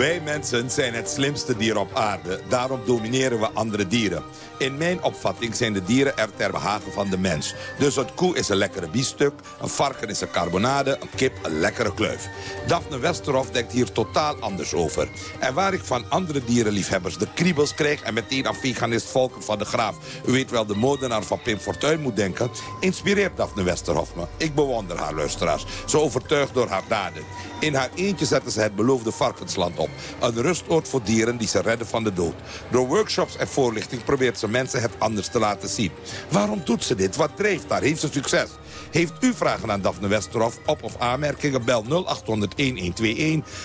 Wij mensen zijn het slimste dier op aarde. Daarom domineren we andere dieren. In mijn opvatting zijn de dieren er ter behagen van de mens. Dus een koe is een lekkere biefstuk, een varken is een carbonade, een kip een lekkere kluif. Daphne Westerhof denkt hier totaal anders over. En waar ik van andere dierenliefhebbers de kriebels krijg... en meteen aan veganist Volker van de Graaf... u weet wel de modenaar van Pim Fortuyn moet denken... inspireert Daphne Westerhof me. Ik bewonder haar luisteraars. Zo overtuigd door haar daden. In haar eentje zetten ze het beloofde varkensland op. Een rustoord voor dieren die ze redden van de dood. Door workshops en voorlichting probeert ze mensen het anders te laten zien. Waarom doet ze dit? Wat drijft daar? Heeft ze succes? Heeft u vragen aan Daphne Westerhof op of aanmerkingen? Bel 0800-1121.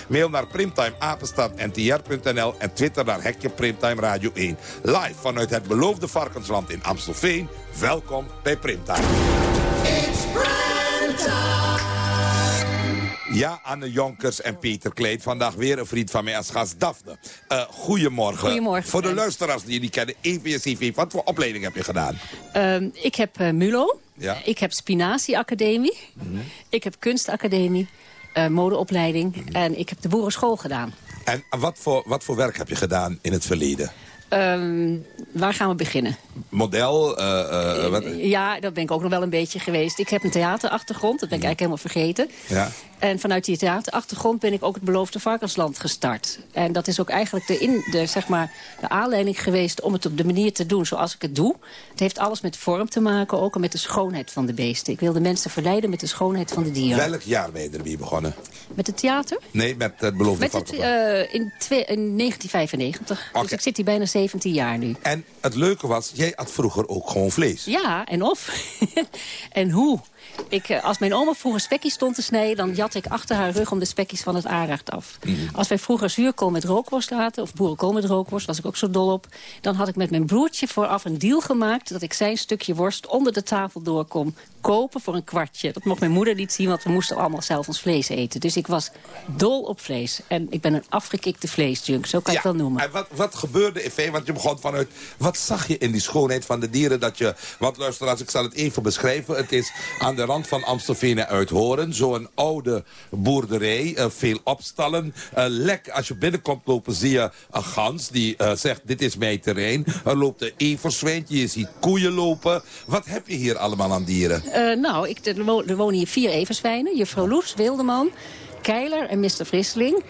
Mail naar primtimeapenstaatntr.nl en twitter naar Hekje Primtime Radio 1. Live vanuit het beloofde varkensland in Amstelveen. Welkom bij Primtime. Ja, Anne Jonkers en Peter Kleed. Vandaag weer een vriend van mij als gast, Daphne. Uh, goedemorgen. Goedemorgen. Voor de luisteraars die niet kennen, even je cv. Wat voor opleiding heb je gedaan? Uh, ik heb uh, MULO. Ja. Ik heb Spinazie Academie. Mm -hmm. Ik heb Kunstacademie. modeopleiding. Mm -hmm. En ik heb de boerenschool gedaan. En wat voor, wat voor werk heb je gedaan in het verleden? Um, waar gaan we beginnen? Model? eh, eh, wat? Ja, dat ben ik ook nog wel een beetje geweest. Ik heb een theaterachtergrond, dat ben ik eigenlijk helemaal vergeten. Ja. En vanuit die theaterachtergrond ben ik ook het Beloofde Varkensland gestart. En dat is ook eigenlijk de, in, de, zeg maar, de aanleiding geweest om het op de manier te doen zoals ik het doe. Het heeft alles met vorm te maken, ook en met de schoonheid van de beesten. Ik wil de mensen verleiden met de schoonheid van de dieren. Welk jaar ben je ermee begonnen? Met het theater? Nee, met het beloofde Met het, Varkensland. eh, in 1995. Dus ik zit hier bijna 17 jaar nu. En het leuke was, jij at vroeger ook gewoon vlees. Ja, en of. en hoe. Ik, eh, als mijn oma vroeger spekjes stond te snijden... dan jat ik achter haar rug om de spekjes van het aanrecht af. Mhm. Als wij vroeger zuurkool met rookworst aten... of boerenkool met rookworst, was ik ook zo dol op... dan had ik met mijn broertje vooraf een deal gemaakt... dat ik zijn stukje worst onder de tafel door kon kopen voor een kwartje. Dat mocht mijn moeder niet zien, want we moesten allemaal zelf ons vlees eten. Dus ik was dol op vlees. En ik ben een afgekikte vleesjunk, zo kan je het wel noemen. En wat, wat gebeurde in feite? Want je begon vanuit... Wat zag je in die schoonheid van de dieren? Dat je, want luisteraars, ik zal het even beschrijven. Het is aan de rand van Amstelveen en Uithoren. Zo'n oude boerderij. eh, veel opstallen. Eh, lek, als je binnenkomt lopen zie je een gans. Die eh, zegt, dit is mijn terrein. Er loopt een everzwijntje. Je ziet koeien lopen. Wat heb je hier allemaal aan dieren? Nou, ik, er, wo- wonen hier vier everzwijnen. Juffrouw Loes, Wildeman, Keiler en Mr. Frisseling.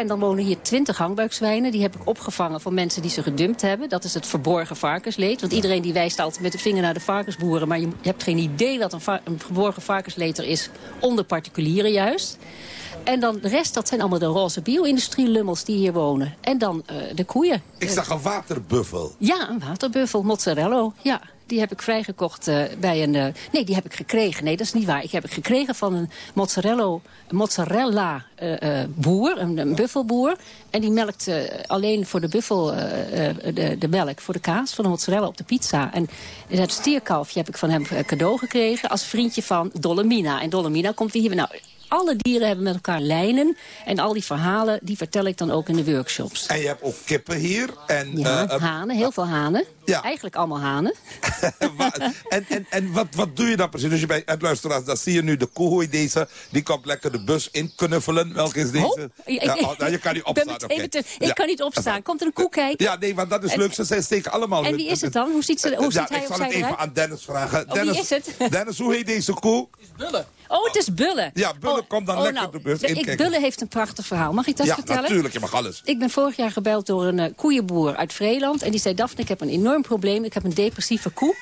En dan wonen hier twintig hangbuikzwijnen. Die heb ik opgevangen van mensen die ze gedumpt hebben. Dat is het verborgen varkensleed. Want iedereen die wijst altijd met de vinger naar de varkensboeren. Maar je hebt geen idee wat een, va- een verborgen varkensleed er is. Onder particulieren juist. En dan de rest, dat zijn allemaal de roze bio-industrie-lummels die hier wonen. En dan eh, de koeien. Ik zag een waterbuffel. Ja, een waterbuffel, mozzarella. Ja, die heb ik vrijgekocht eh, bij een... eh, nee, die heb ik gekregen. Nee, dat is niet waar. Ik heb het gekregen van een mozzarella, mozzarella eh, boer, een, een buffelboer. En die melkt alleen voor de buffel de, de melk, voor de kaas, van de mozzarella op de pizza. En dat stierkalfje heb ik van hem cadeau gekregen als vriendje van Dolomina. En Dolomina komt hier... Nou, alle dieren hebben met elkaar lijnen. En al die verhalen, die vertel ik dan ook in de workshops. En je hebt ook kippen hier. En, Ja, hanen, heel veel hanen. Ja. Eigenlijk allemaal hanen. En, en, en wat, wat doe je dan precies? Dus je bij het luisteraars, dan zie je nu de koe, hoe je deze, die komt lekker de bus in knuffelen. Welke is deze? Oh, ik- Ja, ik- oh, nou, je kan niet ik opstaan. ik kan niet opstaan. Komt er een koe kijken? Ja, nee, want dat is leuk. Ze zijn steken allemaal... En wie is het dan? Hoe ziet, ze, hoe ja, ziet hij ik zal het even aan Dennis vragen. Oh, wie Dennis, is het? Dennis, hoe heet deze koe? Oh, het is Bullen. Ja, Bullen komt dan oh, lekker nou, de bus ik, inkijken. Bullen heeft een prachtig verhaal. Mag ik dat ja, vertellen? natuurlijk. Je mag alles. Ik ben vorig jaar gebeld door een eh, koeienboer uit Vreeland. En die zei, Daphne, ik heb een enorm probleem. Ik heb een depressieve koe.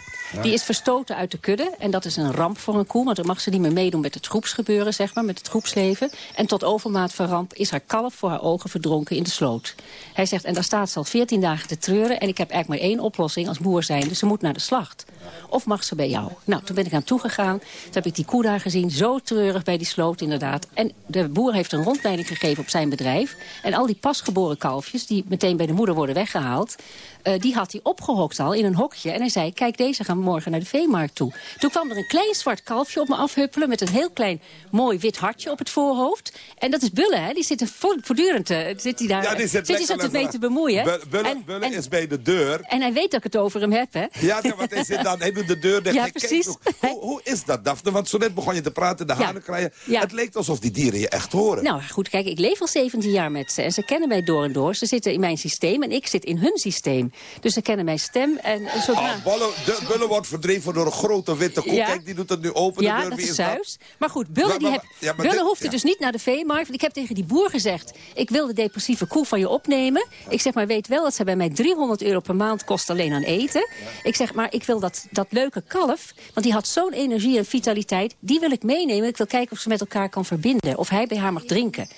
Die is verstoten uit de kudde. En dat is een ramp voor een koe. Want dan mag ze niet meer meedoen met het groepsgebeuren, zeg maar. Met het groepsleven. En tot overmaat van ramp is haar kalf voor haar ogen verdronken in de sloot. Hij zegt, en daar staat ze al 14 dagen te treuren. En ik heb eigenlijk maar één oplossing als boer zijnde. Ze moet naar de slacht. Of mag ze bij jou? Nou, toen ben ik aan toegegaan. Toen heb ik die koe daar gezien. Zo treurig bij die sloot inderdaad. En de boer heeft een rondleiding gegeven op zijn bedrijf. En al die pasgeboren kalfjes, die meteen bij de moeder worden weggehaald... eh, die had hij opgehokt al in een hokje. En hij zei, kijk, deze gaan morgen naar de veemarkt toe. Toen kwam er een klein zwart kalfje op me afhuppelen... met een heel klein mooi wit hartje op het voorhoofd. En dat is Bulle, hè? Die zit vo- voortdurend eh, zit hij daar, Ja, die zit hij lekker zit mee te bemoeien. Bu- Bullen, En- Bullen en- is bij de deur. En hij weet dat ik het over hem heb, hè? Ja, ja, want hij zit dan, hij doet de deur dicht. Ja, Hij precies. Hoe, hoe is dat, Daphne? Want zo net begon je te praten, de hanen krijgen. Het leek alsof die dieren je echt horen. Nou goed, kijk, ik leef al 17 jaar met ze. En ze kennen mij door en door. Ze zitten in mijn systeem en ik zit in hun systeem. Dus ze kennen mijn stem. En zodra... Oh, Bolle, de, Bullen wordt verdreven door een grote witte koe. Ja. Kijk, die doet het nu open. de Ja, deur. dat is dat? Zeus. Maar goed, Bulle, Maar- die maar- heb, ja, maar Bulle dit- hoefde ja. dus niet naar de veemarkt. Want ik heb tegen die boer gezegd, ik wil de depressieve koe van je opnemen. Ik zeg, maar weet wel dat ze bij mij 300 euro per maand kost alleen aan eten. Ik zeg, maar ik wil dat, dat leuke kalf, want die had zo'n energie en vitaliteit. Die wil ik meenemen. Ik wil kijken of ze met elkaar kan verbinden. Of hij bij haar mag drinken.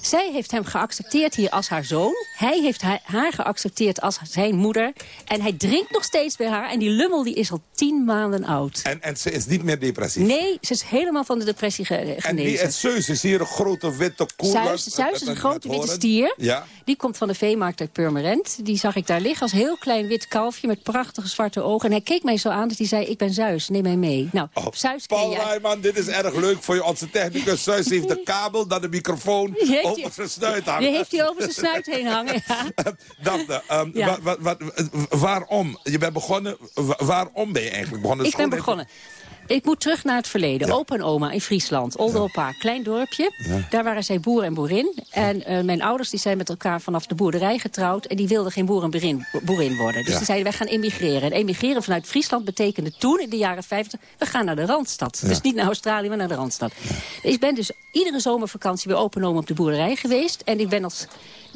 Zij heeft hem geaccepteerd hier als haar zoon. Hij heeft haar, geaccepteerd als zijn moeder. En hij drinkt nog steeds bij haar. En die lummel die is al tien maanden oud. En, en ze is niet meer depressief. Nee, ze is helemaal van de depressie ge- En genezen. wie is Zeus? Is hier een grote witte koe? Zeus, is een grote witte stier. Ja. Die komt van de veemarkt uit Purmerend. Die zag ik daar liggen als heel klein wit kalfje met prachtige zwarte ogen. En hij keek mij zo aan dat hij zei, ik ben Zeus, neem mij mee. Nou, Zeus Oh, Paul. Rijman, dit is erg leuk voor je. Onze technicus Zeus heeft de kabel, dan de microfoon Die over zijn snuit hangen. Die heeft hij over zijn snuit heen hangen. Ja. Daphne, ehm, Ja. Wa- wa- wa- waarom? Je bent begonnen, wa- waarom ben je eigenlijk begonnen? Ik ben begonnen. Ik moet terug naar het verleden. Opa en oma in Friesland, Olderopa, klein dorpje. Daar waren zij boer en boerin. En eh, mijn ouders die zijn met elkaar vanaf de boerderij getrouwd... en die wilden geen boer en boerin, boerin worden. Dus Ja. die zeiden, wij gaan emigreren. En emigreren vanuit Friesland betekende toen, in de jaren 50... we gaan naar de Randstad. Dus niet naar Australië, maar naar de Randstad. Ik ben dus iedere zomervakantie bij opa en oma op de boerderij geweest. En ik ben, als,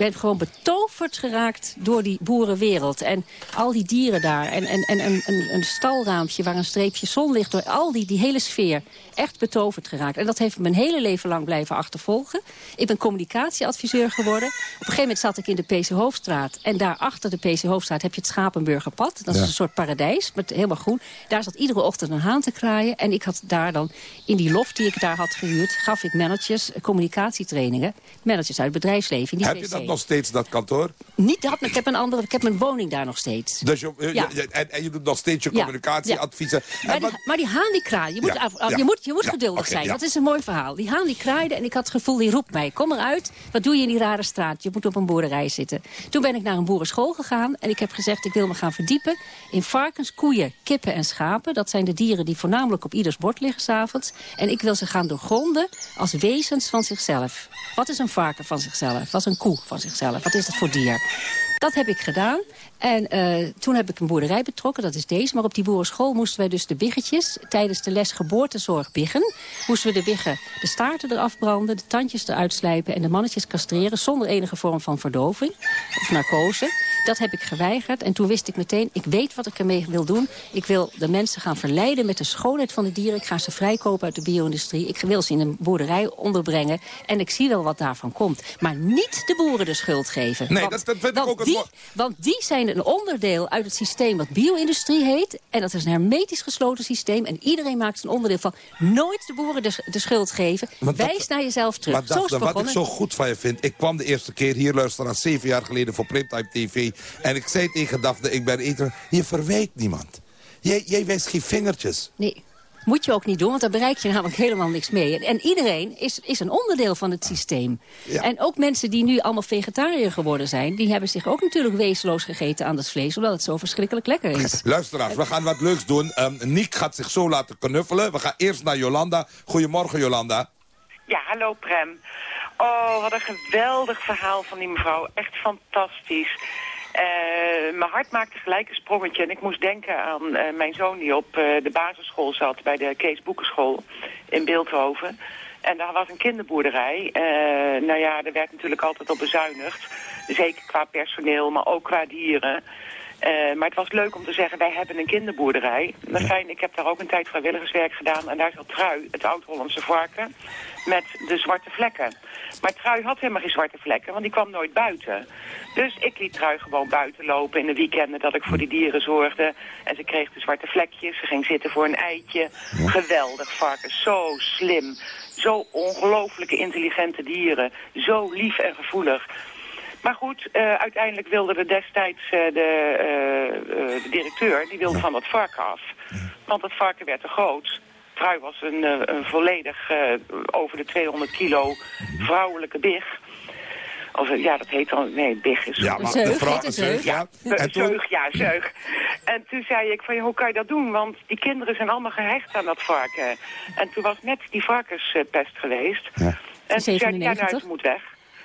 ben gewoon betoverd geraakt door die boerenwereld. En al die dieren daar. En, en, en een, een, een stalraampje waar een streepje zon ligt. Door al die, die hele sfeer. Echt betoverd geraakt. En dat heeft me mijn hele leven lang blijven achtervolgen. Ik ben communicatieadviseur geworden. Op een gegeven moment zat ik in de PC Hoofdstraat. En daar achter de PC Hoofdstraat heb je het Schapenburgerpad. Dat is Ja. een soort paradijs, met helemaal groen. Daar zat iedere ochtend een haan te kraaien. En ik had daar dan, in die loft die ik daar had gehuurd... gaf ik managers eh, communicatietrainingen. Managers uit het bedrijfsleven. Die Heb je dat nog steeds, dat kantoor? Niet dat, maar ik heb een andere, ik heb mijn woning daar nog steeds. Dus je, je- Ja. en, en je doet nog steeds je Ja, communicatieadviezen. Maar maar die haan die kraaide, je moet, af- je moet, je moet Ja, geduldig zijn. ja. Dat is een mooi verhaal. Die haan die kraaide en ik had het gevoel, die roept mij. Kom eruit, wat doe je in die rare straat? Je moet op een boerderij zitten. Toen ben ik naar een boerenschool gegaan en ik heb gezegd... ik wil me gaan verdiepen in varkens, koeien, kippen en schapen. Dat zijn de dieren die voornamelijk op ieders bord liggen s'avonds. En ik wil ze gaan doorgronden als wezens van zichzelf. Wat is een varken van zichzelf? Wat is een koe van zichzelf? Wat is dat voor dier? Dat heb ik gedaan. En eh, toen heb ik een boerderij betrokken, dat is deze. Maar op die boerenschool moesten wij dus de biggetjes... tijdens de les geboortezorg biggen... moesten we de biggen de staarten eraf branden... de tandjes eruit slijpen en de mannetjes castreren... zonder enige vorm van verdoving of narcose. Dat heb ik geweigerd. En toen wist ik meteen, ik weet wat ik ermee wil doen. Ik wil de mensen gaan verleiden met de schoonheid van de dieren. Ik ga ze vrijkopen uit de bio-industrie. Ik wil ze in een boerderij onderbrengen. En ik zie wel wat daarvan komt. Maar niet de boeren de schuld geven. Nee, Want- dat- dat vind ik ook die, want die zijn een onderdeel uit het systeem wat bio-industrie heet. En dat is een hermetisch gesloten systeem. En iedereen maakt een onderdeel van. Nooit de boeren de, de schuld geven. Dat- Wijs naar jezelf terug. Maar wat ik zo goed van je vind... ik kwam de eerste keer hier luisteren, zeven jaar geleden voor Primetime TV... en ik zei tegen Daphne, ik ben eter... je verwijt niemand. Jij, jij wijst geen vingertjes. Nee, moet je ook niet doen, want daar bereik je namelijk helemaal niks mee. En, en iedereen is, is een onderdeel van het systeem. En ook mensen die nu allemaal vegetariër geworden zijn... die hebben zich ook natuurlijk wezenloos gegeten aan dat vlees... omdat het zo verschrikkelijk lekker is. Luisteraars, we gaan wat leuks doen. Um, Niek gaat zich zo laten knuffelen. We gaan eerst naar Jolanda. Goedemorgen, Jolanda. Ja, hallo Prem. Oh, wat een geweldig verhaal van die mevrouw. Echt fantastisch. Eh, mijn hart maakte gelijk een sprongetje. En ik moest denken aan eh, mijn zoon die op eh, de basisschool zat... bij de Kees Boekenschool in Beeldhoven. En daar was een kinderboerderij. Nou ja, er werd natuurlijk altijd op bezuinigd. Zeker qua personeel, maar ook qua dieren. Eh, maar het was leuk om te zeggen, wij hebben een kinderboerderij. Maar fijn, ik heb daar ook een tijd vrijwilligerswerk gedaan. En daar zat Trui, het oud-Hollandse varken, met de zwarte vlekken. Maar Trui had helemaal geen zwarte vlekken, want die kwam nooit buiten. Dus ik liet Trui gewoon buiten lopen in de weekenden dat ik voor die dieren zorgde. En ze kreeg de zwarte vlekjes, ze ging zitten voor een eitje. Geweldig varken, zo slim. Zo ongelooflijke intelligente dieren. Zo lief en gevoelig. Maar goed, eh, uiteindelijk wilde er destijds eh, de, eh, de directeur, die wilde van dat varken af. Want dat varken werd te groot. Trui was een, eh, een volledig eh, over de 200 kilo vrouwelijke big. Of, ja, dat heet dan... Nee, big is... Ja, maar de Zeug, vrouw- een zeug, ja. Ja, En toen- zeug, ja, zeug. En toen zei ik van, hoe kan je dat doen? Want die kinderen zijn allemaal gehecht aan dat varken. En toen was net die varkenspest geweest. En toen zei ik, ja, nou, 97. het moet weg.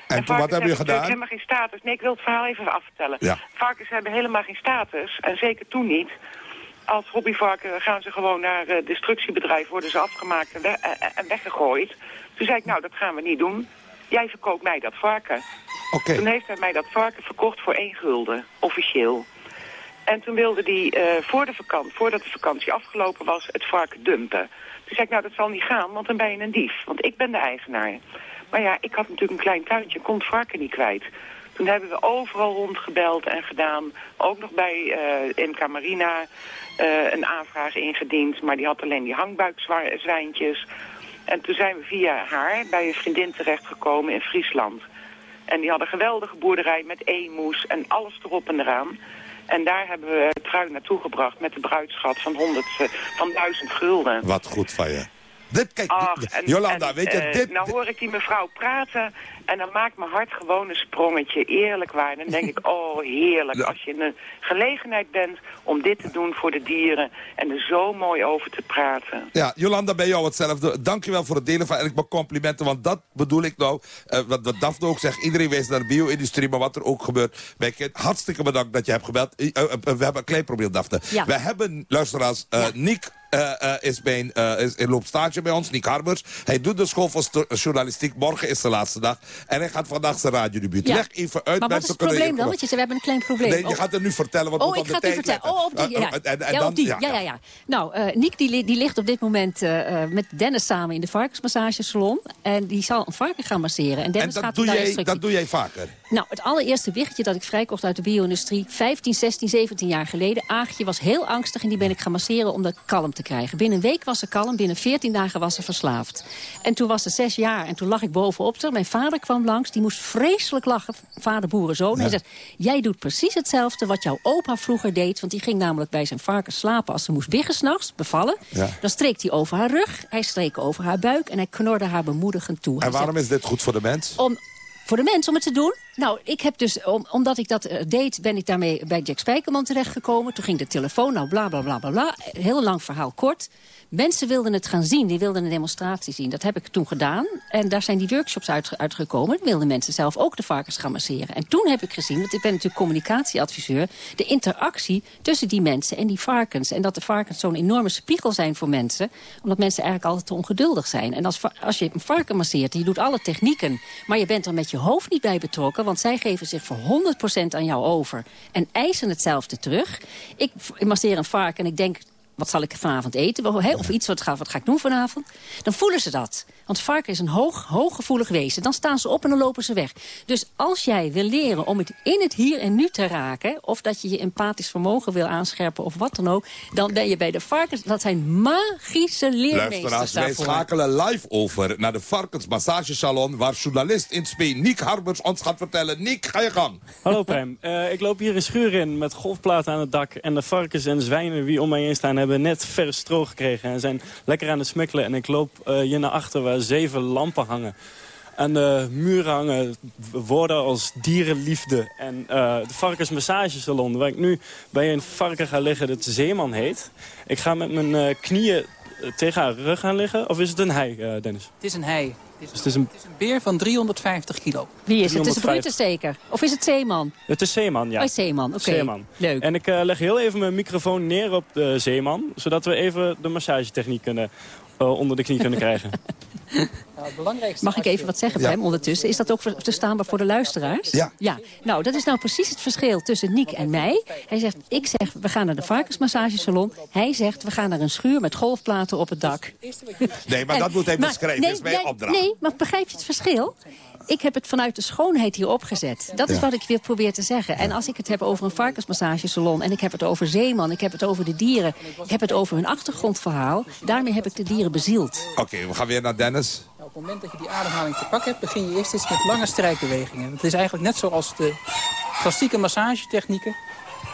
En toen, wat hebben natuurlijk gedaan? helemaal geen status. Nee, ik wil het verhaal even afvertellen. Ja. Varkens hebben helemaal geen status. En zeker toen niet. Als hobbyvarken gaan ze gewoon naar uh, destructiebedrijf, worden ze afgemaakt en, we- eh, en weggegooid. Toen zei ik, nou, dat gaan we niet doen. Jij verkoopt mij dat varken. Oké. Toen heeft hij mij dat varken verkocht voor één gulden, officieel. En toen wilde hij eh, voor de vakantie, voordat de vakantie afgelopen was, het varken dumpen. Toen zei ik, nou, dat zal niet gaan, want dan ben je een dief. Want ik ben de eigenaar. Maar ja, ik had natuurlijk een klein tuintje, kon het varken niet kwijt. Toen hebben we overal rondgebeld en gedaan. Ook nog bij eh MK Marina eh, een aanvraag ingediend. Maar die had alleen die hangbuikzwijntjes. En toen zijn we via haar bij een vriendin terechtgekomen in Friesland. En die hadden een geweldige boerderij met eemoes en alles erop en eraan. En daar hebben we Trui naartoe gebracht met de bruidschat van, 100, eh, van 1000 gulden. Wat goed van je. Dit, kijk, Ach, en- Jolanda, en, weet je, eh, dit... Nou hoor ik die mevrouw praten en dan maakt mijn hart gewoon een sprongetje. Eerlijk waar. Dan denk ik, oh heerlijk. Als je in een gelegenheid bent om dit te doen voor de dieren... en er zo mooi over te praten. Ja, Jolanda, bij jou hetzelfde. Dankjewel voor het delen van eigenlijk mijn complimenten. Want dat bedoel ik nou, eh, wat, wat Daphne ook zegt. Iedereen wijst naar de bio-industrie, maar wat er ook gebeurt. Bij kind, hartstikke bedankt dat je hebt gebeld. Eh, we hebben een klein probleem, Daphne. Ja. We hebben, luisteraars, eh Niek... eh, eh, is, bij een, eh, is, loopt stage bij ons, Nick Harbers. Hij doet de school voor journalistiek. Morgen is de laatste dag. En hij gaat vandaag zijn radiodebuut. Ja. Leg even uit. Maar wat is het probleem dan? Want je zei, we hebben een klein probleem. Nee, je Oh. gaat het nu vertellen, want we Oh, ik ga het vertellen. Oh, op die, letten. ja. En- en ja, dan- op die. ja, Ja, ja, ja. Nou, Niek die, die ligt op dit moment met Dennis samen in de varkensmassagesalon. En die zal een varken gaan masseren. En En Dennis dat gaat doe, jij, dat doe jij vaker. Nou, het allereerste wichtje dat ik vrijkocht uit de bio-industrie... 15, 16, 17 jaar geleden. Aagje was heel angstig en die ben ik gaan masseren om dat kalm te krijgen. Binnen een week was ze kalm, binnen 14 dagen was ze verslaafd. En toen was ze zes jaar en toen lag ik bovenop haar. Mijn vader kwam langs, die moest vreselijk lachen. Vader boerenzoon. Hij zegt, jij doet precies hetzelfde wat jouw opa vroeger deed. Want die ging namelijk bij zijn varken slapen als ze moest liggen s'nachts, bevallen. Ja. Dan streek hij over haar rug, hij streek over haar buik... en hij knorde haar bemoedigend toe. En waarom is dit goed voor de mens? om, voor de mens om het te doen? Nou, ik heb dus, om, omdat ik dat eh, deed, ben ik daarmee bij Jack Spijkerman terechtgekomen. Toen ging de telefoon, nou bla bla bla bla Heel lang verhaal kort. Mensen wilden het gaan zien, die wilden een demonstratie zien. Dat heb ik toen gedaan. En daar zijn die workshops uit, uitgekomen. Wilden mensen zelf ook de varkens gaan masseren. En toen heb ik gezien, want ik ben natuurlijk communicatieadviseur... de interactie tussen die mensen en die varkens. En dat de varkens zo'n enorme spiegel zijn voor mensen. Omdat mensen eigenlijk altijd te ongeduldig zijn. En als, als je een varken masseert je doet alle technieken... maar je bent er met je hoofd niet bij betrokken... want zij geven zich voor 100% aan jou over... en eisen hetzelfde terug. Ik, masseer een varken en ik denk wat zal ik vanavond eten? Of iets, wat ga, wat ga ik doen vanavond? Dan voelen ze dat. Want varken is een hoog, hooggevoelig wezen. Dan staan ze op en dan lopen ze weg. Dus als jij wil leren om het in het hier en nu te raken... of dat je je empathisch vermogen wil aanscherpen of wat dan ook... dan ben je bij de varkens... dat zijn magische leermeesters Luisteraars, wij schakelen live over naar de varkensmassagesalon... waar journalist in spe Niek Harbers ons gaat vertellen. Niek, ga je gang. Hallo Prem, Eh, ik loop hier een schuur in met golfplaten aan het dak. En de varkens en zwijnen die om mij heen staan hebben net vers stro gekregen. En zijn lekker aan het smikkelen. En ik loop eh, hier naar achter waar zeven lampen hangen. Aan de muren hangen woorden als dierenliefde. En eh, de varkensmassagesalon waar ik nu bij een varken ga liggen dat Zeeman heet. Ik ga met mijn eh, knieën eh, tegen haar rug gaan liggen. Of is het een hei, eh, Dennis? Het is een hei. Het is, Dus het is een... het is een beer van 350 kilo. Wie is het? Het is 350. Brutus zeker? Of is het Zeeman? Het is Zeeman, ja. Oh, Zeeman, oké. Zeeman. Leuk. En ik eh, leg heel even mijn microfoon neer op de Zeeman... zodat we even de massagetechniek kunnen, eh, onder de knie kunnen krijgen. Nou, het belangrijkste Mag ik even wat zeggen, Ja. Prem, ondertussen? Is dat ook voor- verstaanbaar voor de luisteraars? Ja. ja. Nou, dat is nou precies het verschil tussen Niek en mij. Hij zegt, ik zeg, we gaan naar de varkensmassagesalon. Hij zegt, we gaan naar een schuur met golfplaten op het dak. Nee, maar En- dat moet hij maar- beschrijven. nee, is mijn nee, opdracht. Nee, maar begrijp je het verschil? Ik heb het vanuit de schoonheid hier opgezet. Dat is Ja. wat ik weer probeer te zeggen. En als ik het heb over een varkensmassagesalon... en ik heb het over zeeman, ik heb het over de dieren... ik heb het over hun achtergrondverhaal... daarmee heb ik de dieren bezield. Oké, we gaan weer naar Dennis. Nou, op het moment dat je die ademhaling te pakken hebt... begin je eerst eens met lange strijkbewegingen. Het is eigenlijk net zoals de klassieke massagetechnieken...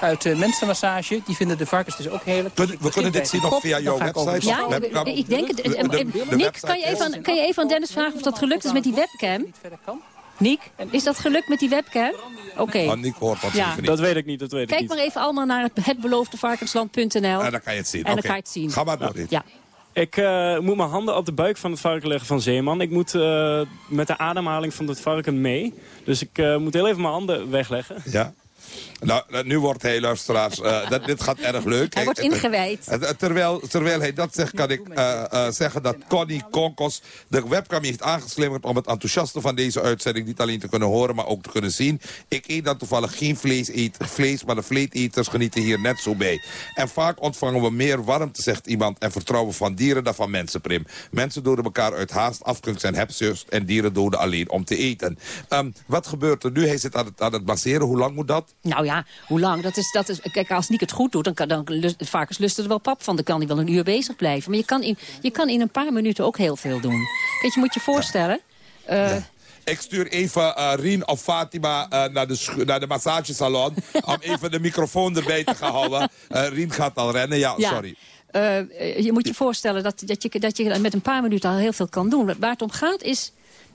uit de mensenmassage. Die vinden de varkens dus ook heerlijk. Kun- we kunnen dit zien nog via jouw website. Ja, ik denk het. De- de- Eh, de- eh, de Niek, website kan je, even aan, kan je even aan Dennis vragen of dat gelukt is met die webcam? Niek, is dat gelukt met die webcam? Oké. Oh, Niek hoort dat Ja. niet. Dat weet ik niet, dat weet ik Kijk niet. maar even allemaal naar het hetbeloofdevarkensland.nl. En dan kan je het zien. En dan Oké. kan je het zien. Ga maar door, Riet. Ja. Ik eh, moet mijn handen op de buik van het varken leggen van Zeeman. Ik moet eh, met de ademhaling van het varken mee. Dus ik eh, moet heel even mijn handen wegleggen. Ja. Nou, nou, nu wordt hij, luisteraars, eh, dat, dit gaat erg leuk. Hij wordt Eh, eh, ingewijd. eh, terwijl, terwijl hij dat zegt, kan ik eh, eh, zeggen dat Connie Konkos de webcam heeft aangeslingerd om het enthousiasme van deze uitzending niet alleen te kunnen horen, maar ook te kunnen zien. Ik eet dan toevallig geen vlees, eet, vlees maar de vleeseters genieten hier net zo bij. En vaak ontvangen we meer warmte, zegt iemand, en vertrouwen van dieren dan van mensen, Prim. Mensen doden elkaar uit haast, afkunst en hebzucht en dieren doden alleen om te eten. Ehm, wat gebeurt er nu? Hij zit aan het, aan het masseren. Hoe lang moet dat? Nou ja, hoe lang? Dat is, dat is, kijk, als Niek het goed doet, dan kan dan lust, varkens lusten er wel pap van. Dan kan hij wel een uur bezig blijven. Maar je kan in, je kan in een paar minuten ook heel veel doen. Kijk, je moet je voorstellen... eh, Ik stuur even eh, Rien of Fatima eh, naar, de naar de massagesalon... om even de microfoon erbij te gaan houden. Rien gaat al rennen, ja, Ja. sorry. je moet je voorstellen dat, dat, je, dat je met een paar minuten al heel veel kan doen. Waar het om gaat is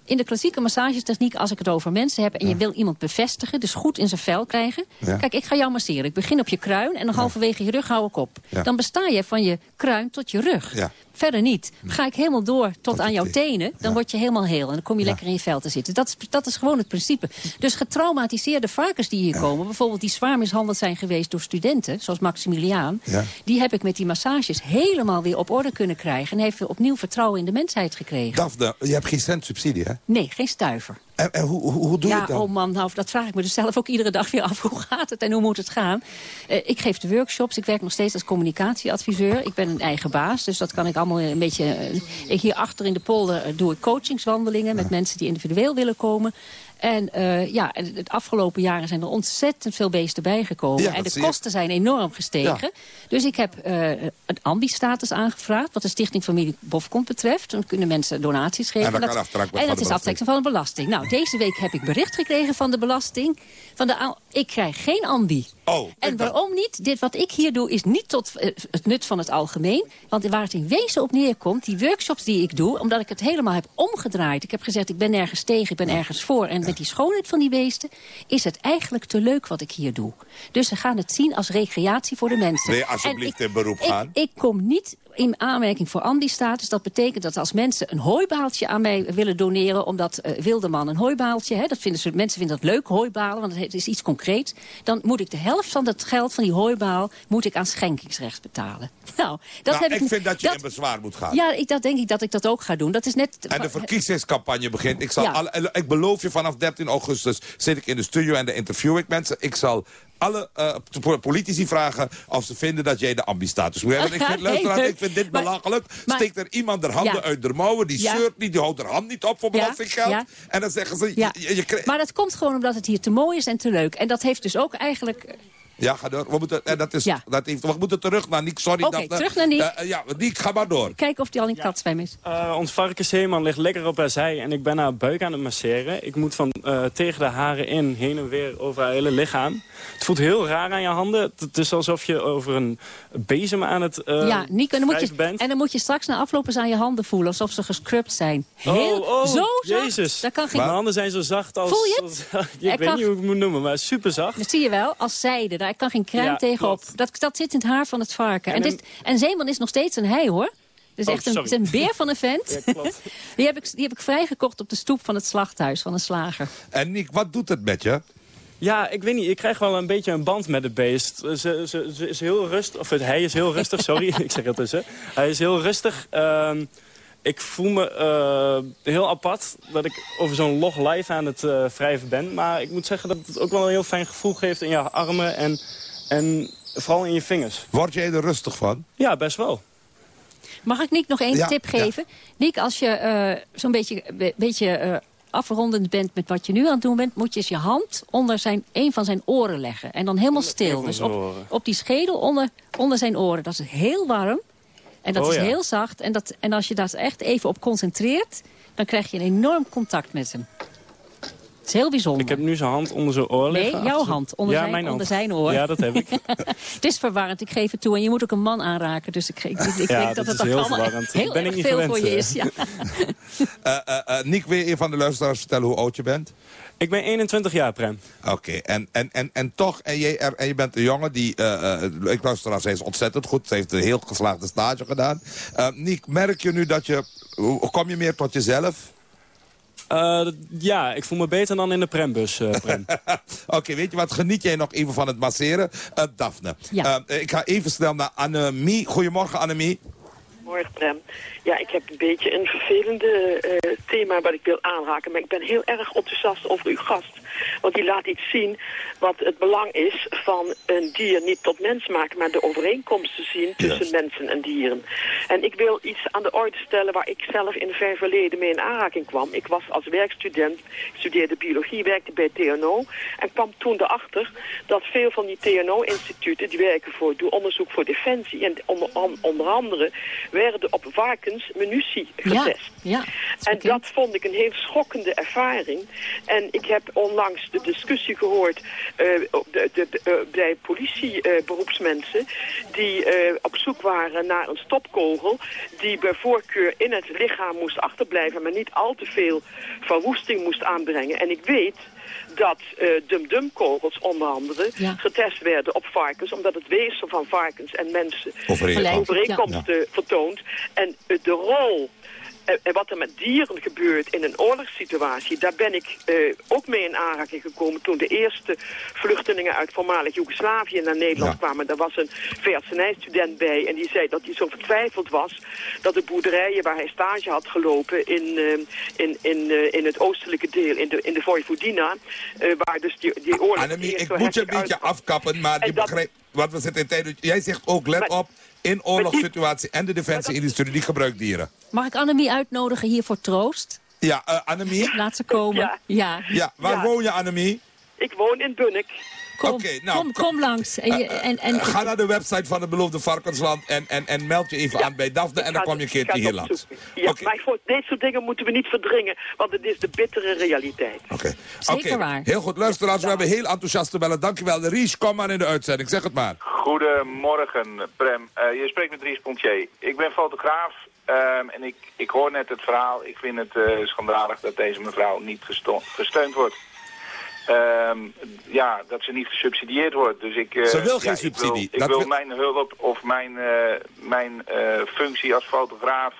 in de klassieke massagetechniek, als ik het over mensen heb... en je wil iemand bevestigen, dus goed in zijn vel krijgen... Kijk, ik ga jou masseren. Ik begin op je kruin en dan halverwege je rug hou ik op. Dan besta je van je kruin tot je rug. Verder niet. Ga ik helemaal door tot aan jouw tenen, dan word je helemaal heel. En dan kom je lekker in je vel te zitten. Dat is, dat is gewoon het principe. Dus getraumatiseerde varkens die hier komen... bijvoorbeeld die zwaar mishandeld zijn geweest door studenten... zoals Maximiliaan... Die heb ik met die massages helemaal weer op orde kunnen krijgen... en heeft weer opnieuw vertrouwen in de mensheid gekregen. Daphne, je hebt geen cent subsidie, hè? Nee, geen stuiver. En, en hoe, hoe, hoe doe je ja, het dan? oh man, nou, dat vraag ik me dus zelf ook iedere dag weer af. Hoe gaat het en hoe moet het gaan? Eh, ik geef de workshops. Ik werk nog steeds als communicatieadviseur. Ik ben een eigen baas, dus dat kan ik allemaal een beetje... ik hier achter in de polder eh, doe ik coachingswandelingen... met mensen die individueel willen komen. En eh, ja, het afgelopen jaren zijn er ontzettend veel beesten bijgekomen. Ja, en de kosten zijn enorm gestegen. Dus ik heb eh, een ambi-status aangevraagd... wat de Stichting Familie Bofkont betreft. Dan kunnen mensen donaties geven. En dat En de is aftrekken van de belasting. Nou, deze week heb ik bericht gekregen van de belasting. Van de, ik krijg geen ambi. Oh, En waarom niet? Dit wat ik hier doe is niet tot eh, het nut van het algemeen. Want waar het in wezen op neerkomt, die workshops die ik doe... omdat ik het helemaal heb omgedraaid. Ik heb gezegd, ik ben nergens tegen, ik ben ergens voor. En met die schoonheid van die beesten is het eigenlijk te leuk wat ik hier doe. Dus ze gaan het zien als recreatie voor de mensen. Wil je alsjeblieft En ik- in beroep ik- gaan? Ik kom niet in aanmerking voor Andi-status. Dat betekent dat als mensen een hooibaaltje aan mij willen doneren... omdat eh, Wildeman een hooibaaltje... Hè, dat vinden ze, mensen vinden dat leuk, hooibalen, want het is iets concreets... dan moet ik de helft van dat geld van die hooibaal... moet ik aan schenkingsrecht betalen. Nou, dat nou, heb ik vind dat je in bezwaar moet gaan. Ja, ik, dat denk ik dat ik dat ook ga doen. Dat is net... En de verkiezingscampagne begint. Ik, zal Ja. alle, ik beloof je, vanaf 13 augustus zit ik in de studio en dan interview ik mensen. Ik zal alle eh, po- politici vragen of ze vinden dat jij de ambi-status moet hebben. Ik vind, luisteraar, ik vind dit Maar- belachelijk. maar- Steekt er iemand de handen Ja. uit de mouwen, die Ja. zeurt niet, die houdt haar hand niet op voor belastinggeld. ja. En dan zeggen ze, je, Maar dat komt gewoon omdat het hier te mooi is en te leuk. En dat heeft dus ook eigenlijk... Ja, ga door. We moeten, en dat is, Ja. dat heeft, we moeten terug naar Niek. Sorry. Oké, eh, terug naar Niek. eh, ja, Niek, ga maar door. Kijken of die al in katzwem is. Eh, ons varkensheeman ligt lekker op haar zij en ik ben haar buik aan het masseren. Ik moet van eh, tegen de haren in, heen en weer over haar hele lichaam. Het voelt heel raar aan je handen. Het is alsof je over een bezem aan het eh ja, Nico, en dan, moet je, bent. en dan moet je straks na afloop eens aan je handen voelen... alsof ze gescrubt zijn. Heel, oh, oh, zo zacht. Jezus. Dat kan geen... Mijn handen zijn zo zacht als... Voel je het? als- ik Er weet kan- niet hoe ik het moet noemen, maar super zacht. Dat zie je wel, als zijde. Daar kan geen crème Ja, tegenop. klopt. Dat, dat zit in het haar van het varken. En, En dit, en Zeeman is nog steeds een hij, hoor. Dus Oh, echt een, sorry. het is een beer van een vent. Ja, klopt. die, heb ik, die heb ik vrijgekocht op de stoep van het slachthuis van een slager. En Niek, wat doet het met je? Ja, ik weet niet. Ik krijg wel een beetje een band met het beest. Ze, ze, ze is heel rustig. Of hij is heel rustig, sorry. ik zeg het tussen. Hij is heel rustig. Ehm, ik voel me eh, heel apart dat ik over zo'n log lijf aan het eh, wrijven ben. Maar ik moet zeggen dat het ook wel een heel fijn gevoel geeft in je armen en, en vooral in je vingers. Word jij er rustig van? Ja, best wel. Mag ik Niek nog één Ja, tip ja. geven? Niek, als je eh, zo'n beetje, be- beetje eh, afrondend bent met wat je nu aan het doen bent... moet je eens je hand onder zijn, een van zijn oren leggen. En dan helemaal stil. Dus op, oren. op die schedel onder, onder zijn oren. Dat is heel warm. En dat Oh, is ja. heel zacht. En, dat, en als je daar echt even op concentreert... dan krijg je een enorm contact met hem. Het is heel bijzonder. Ik heb nu zijn hand onder zijn oor Nee, liggen. jouw achter- hand onder ja, zijn- mijn hand. onder zijn oor. Ja, dat heb ik. het is verwarrend, ik geef het toe. En je moet ook een man aanraken. Dus ik, ik, ik Ja, denk dat, dat het heel allemaal verwarrend. heel Ik ben erg ik niet veel gewend, voor je is. Ja. Eh, eh, eh, Niek, wil je een van de luisteraars vertellen hoe oud je bent? Ik ben 21 jaar, Prem. Oké, en, en, en, en toch, en je, er, en je bent een jongen die, eh, eh, ik luister naar, zij is ontzettend goed. Ze heeft een heel geslaagde stage gedaan. Eh Niek, merk je nu dat je, hoe kom je meer tot jezelf? Eh, ja, ik voel me beter dan in de Prembus, eh Prem. Oké, weet je wat, geniet jij nog even van het masseren? Eh Daphne, Ja. Ik ga even snel naar Annemie. Goedemorgen Annemie. Morgen, Prem. Ja, ik heb een beetje een vervelende eh, thema wat ik wil aanraken. Maar ik ben heel erg enthousiast over uw gast. Want die laat iets zien wat het belang is van een dier niet tot mens maken... maar de overeenkomsten zien tussen mensen en dieren. En ik wil iets aan de orde stellen waar ik zelf in ver verleden mee in aanraking kwam. Ik was als werkstudent, studeerde biologie, werkte bij TNO... en kwam toen erachter dat veel van die TNO-instituten... die werken voor, doen onderzoek voor defensie... en onder, onder andere werden op varkens munitie Ja, getest. ja. En dat vond ik een heel schokkende ervaring. En ik heb onlangs onlangs de discussie gehoord eh, op de, de, de, eh, bij politieberoepsmensen die eh, op zoek waren naar een stopkogel die bij voorkeur in het lichaam moest achterblijven, maar niet al te veel verwoesting moest aanbrengen. En ik weet dat eh dum-dum-kogels onder andere getest werden op varkens, omdat het weefsel van varkens en mensen overeenkomsten vertoont. En de rol en en wat er met dieren gebeurt in een oorlogssituatie, daar ben ik eh, ook mee in aanraking gekomen toen de eerste vluchtelingen uit voormalig Joegoslavië naar Nederland kwamen. Daar was een veertienijstudent bij en die zei dat hij zo vertwijfeld was dat de boerderijen waar hij stage had gelopen in, eh, in, in, eh, in het oostelijke deel, in de, in de Vojvodina, eh, waar dus die, die oorlog... Annemie, ik moet je een beetje afkappen, maar je begrijpt... Want we zitten in tijd... Jij zegt ook, let op, in oorlogssituatie en de defensie-industrie, die gebruikt dieren. Mag ik Annemie uitnodigen hier voor troost? Ja, eh Annemie? Laat ze komen. Ja. Ja. Ja, waar Ja. woon je, Annemie? Ik woon in Bunnik. Kom, Oké, nou, kom, kom langs. En, je, en, en, Ga naar de website van het beloofde varkensland en, en, en meld je even aan bij Daphne en dan kom je een keertje hier langs. Ja, maar voor dit soort dingen moeten we niet verdringen, want het is de bittere realiteit. Oké, Zeker Oké, waar. heel goed. Luisteraars, we hebben heel enthousiaste bellen. Dankjewel. Ries, kom maar in de uitzending. Zeg het maar. Goedemorgen, Prem. Eh, je spreekt met Ries Pontier. Ik ben fotograaf ehm, en ik, ik hoor net het verhaal. Ik vind het eh, schandalig dat deze mevrouw niet gesteund wordt. Ehm, ja, dat ze niet gesubsidieerd wordt. Dus ik, eh, Ze wil geen ik subsidie. Ik wil, wil- mijn hulp of mijn, eh, mijn eh, functie als fotograaf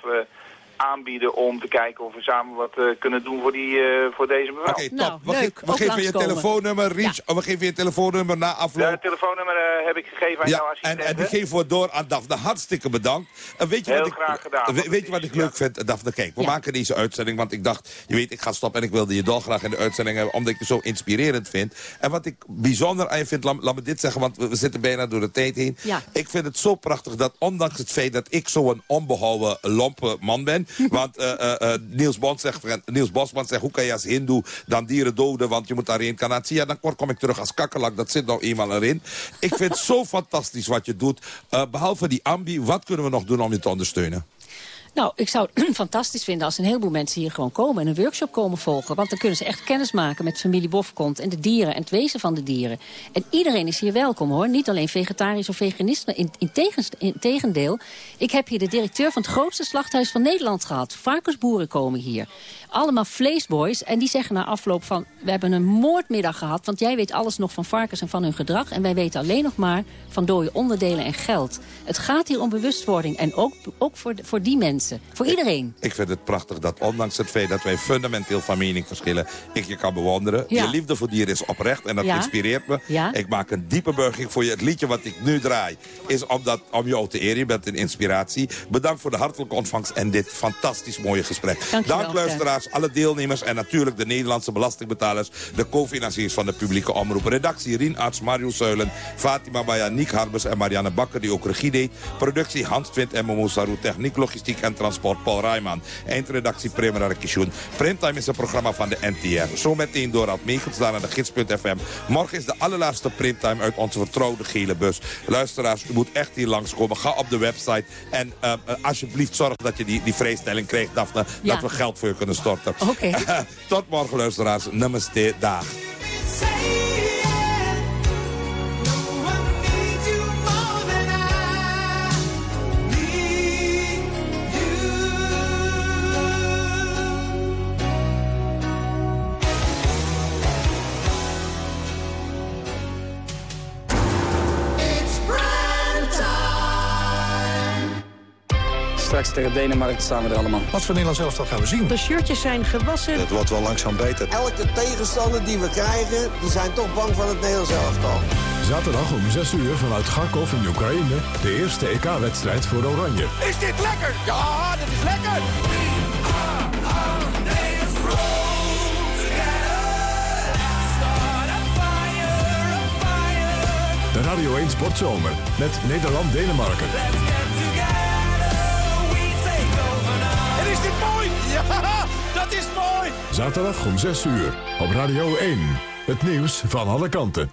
aanbieden om te kijken of we samen wat eh, kunnen doen voor, die, eh, voor deze mevrouw. Oké, top. we, ge- we geven je telefoonnummer, Ries. We geven je telefoonnummer na afloop. Ja, het telefoonnummer eh, heb ik gegeven aan Ja, en, assistent. en die geven we door aan Daphne. Hartstikke bedankt. En weet je Heel wat ik, graag gedaan, we- want weet je wat ik leuk vind, Daphne? Kijk, we maken deze uitzending, want ik dacht... Je weet, ik ga stoppen en ik wilde je dolgraag in de uitzending hebben... omdat ik het zo inspirerend vind. En wat ik bijzonder aan je vind, laat, laat me dit zeggen... want we, we zitten bijna door de tijd heen. Ja. Ik vind het zo prachtig dat ondanks het feit dat ik zo'n onbehouden, lompe man ben... want eh, eh, eh, Niels, zegt, Niels Bosman zegt, hoe kan je als hindoe dan dieren doden... want je moet daar reïncarnatie... Ja, dan kort kom ik terug als kakkerlak, dat zit nou eenmaal erin. Ik vind het zo fantastisch wat je doet. Eh, behalve die ambi, wat kunnen we nog doen om je te ondersteunen? Nou, ik zou het fantastisch vinden als een heleboel mensen hier gewoon komen... en een workshop komen volgen. Want dan kunnen ze echt kennis maken met familie Bofkont... en de dieren en het wezen van de dieren. En iedereen is hier welkom, hoor. Niet alleen vegetarisch of veganist, maar in, tegendeel. Ik heb hier de directeur van het grootste slachthuis van Nederland gehad. Varkensboeren komen hier. Allemaal vleesboys. En die zeggen na afloop van... we hebben een moordmiddag gehad... want jij weet alles nog van varkens en van hun gedrag... en wij weten alleen nog maar van dode onderdelen en geld. Het gaat hier om bewustwording. En ook, ook voor, voor die mensen. Voor iedereen. Ik vind het prachtig dat ondanks het feit dat wij fundamenteel van mening verschillen... ik je kan bewonderen. Ja. Je liefde voor dieren is oprecht en dat Ja. inspireert me. Ja. Ik maak een diepe buiging voor je. Het liedje wat ik nu draai is om, dat, om jou te eren. Je bent een inspiratie. Bedankt voor de hartelijke ontvangst en dit fantastisch mooie gesprek. Dankjewel, Dank luisteraars, alle deelnemers en natuurlijk de Nederlandse belastingbetalers... de co-financiers van de publieke omroep. Redactie Rien Arts, Mario Zuilen, Fatima Baya, Niek Harbers en Marianne Bakker... die ook regie deed. Productie Hans Twint en Momo Saru. Techniek, logistiek en transport Paul Rijman. Eindredactie Premera Rekishun. Primetime is een programma van de NTR. Zometeen door had meegestaan naar de gids.fm. Morgen is de allerlaatste Primetime uit onze vertrouwde gele bus. Luisteraars, u moet echt hier langskomen. Ga op de website en eh, eh, alsjeblieft zorg dat je die, die vrijstelling krijgt, Daphne. Ja. Dat we geld voor je kunnen storten. Oké. Tot morgen, luisteraars. Namaste, dag. Straks tegen Denemarken staan we er allemaal. Wat voor Nederland zelf gaan we zien? De shirtjes zijn gewassen. Het wordt wel langzaam beter. Elke tegenstander die we krijgen, die zijn toch bang van het Nederlands elftal. Zaterdag om 6 uur vanuit Kharkov in Oekraïne. De eerste EK-wedstrijd voor Oranje. Is dit lekker? Ja, dit is lekker! De Radio 1 Sportzomer met Nederland-Denemarken. Is dit mooi? Ja, dat is mooi! Zaterdag om 6 uur op Radio 1. Het nieuws van alle kanten.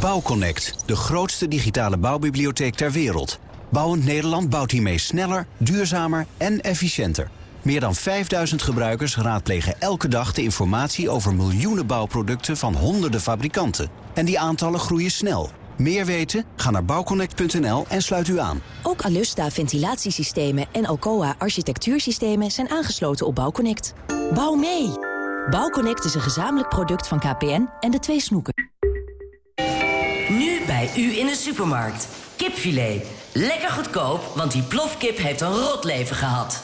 Bouwconnect, de grootste digitale bouwbibliotheek ter wereld. Bouwend Nederland bouwt hiermee sneller, duurzamer en efficiënter. Meer dan 5000 gebruikers raadplegen elke dag de informatie over miljoenen bouwproducten van honderden fabrikanten. En die aantallen groeien snel. Meer weten? Ga naar bouwconnect.nl en sluit u aan. Ook Alusta ventilatiesystemen en Alcoa architectuursystemen zijn aangesloten op Bouwconnect. Bouw mee! Bouwconnect is een gezamenlijk product van KPN en de twee snoeken. Nu bij u in de supermarkt. Kipfilet. Lekker goedkoop, want die plofkip heeft een rot leven gehad.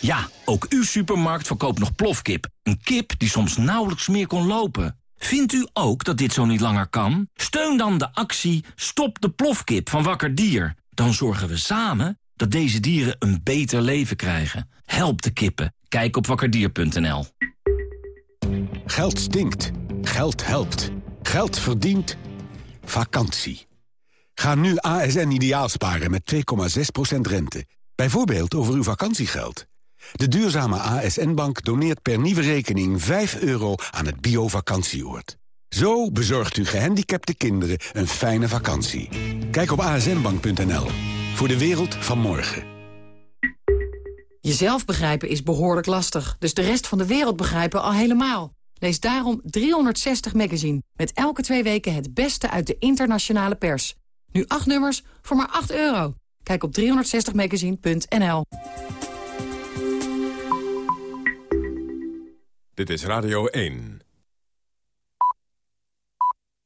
Ja, ook uw supermarkt verkoopt nog plofkip. Een kip die soms nauwelijks meer kon lopen. Vindt u ook dat dit zo niet langer kan? Steun dan de actie Stop de plofkip van Wakker Dier. Dan zorgen we samen dat deze dieren een beter leven krijgen. Help de kippen. Kijk op wakkerdier.nl. Geld stinkt. Geld helpt. Geld verdient. Vakantie. Ga nu ASN ideaal sparen met 2,6% rente. Bijvoorbeeld over uw vakantiegeld. De duurzame ASN-bank doneert per nieuwe rekening 5 euro aan het bio-vakantieoord. Zo bezorgt u gehandicapte kinderen een fijne vakantie. Kijk op asnbank.nl. Voor de wereld van morgen. Jezelf begrijpen is behoorlijk lastig, dus de rest van de wereld begrijpen al helemaal. Lees daarom 360 Magazine, met elke twee weken het beste uit de internationale pers. Nu acht nummers voor maar 8 euro. Kijk op 360magazine.nl. Dit is Radio 1.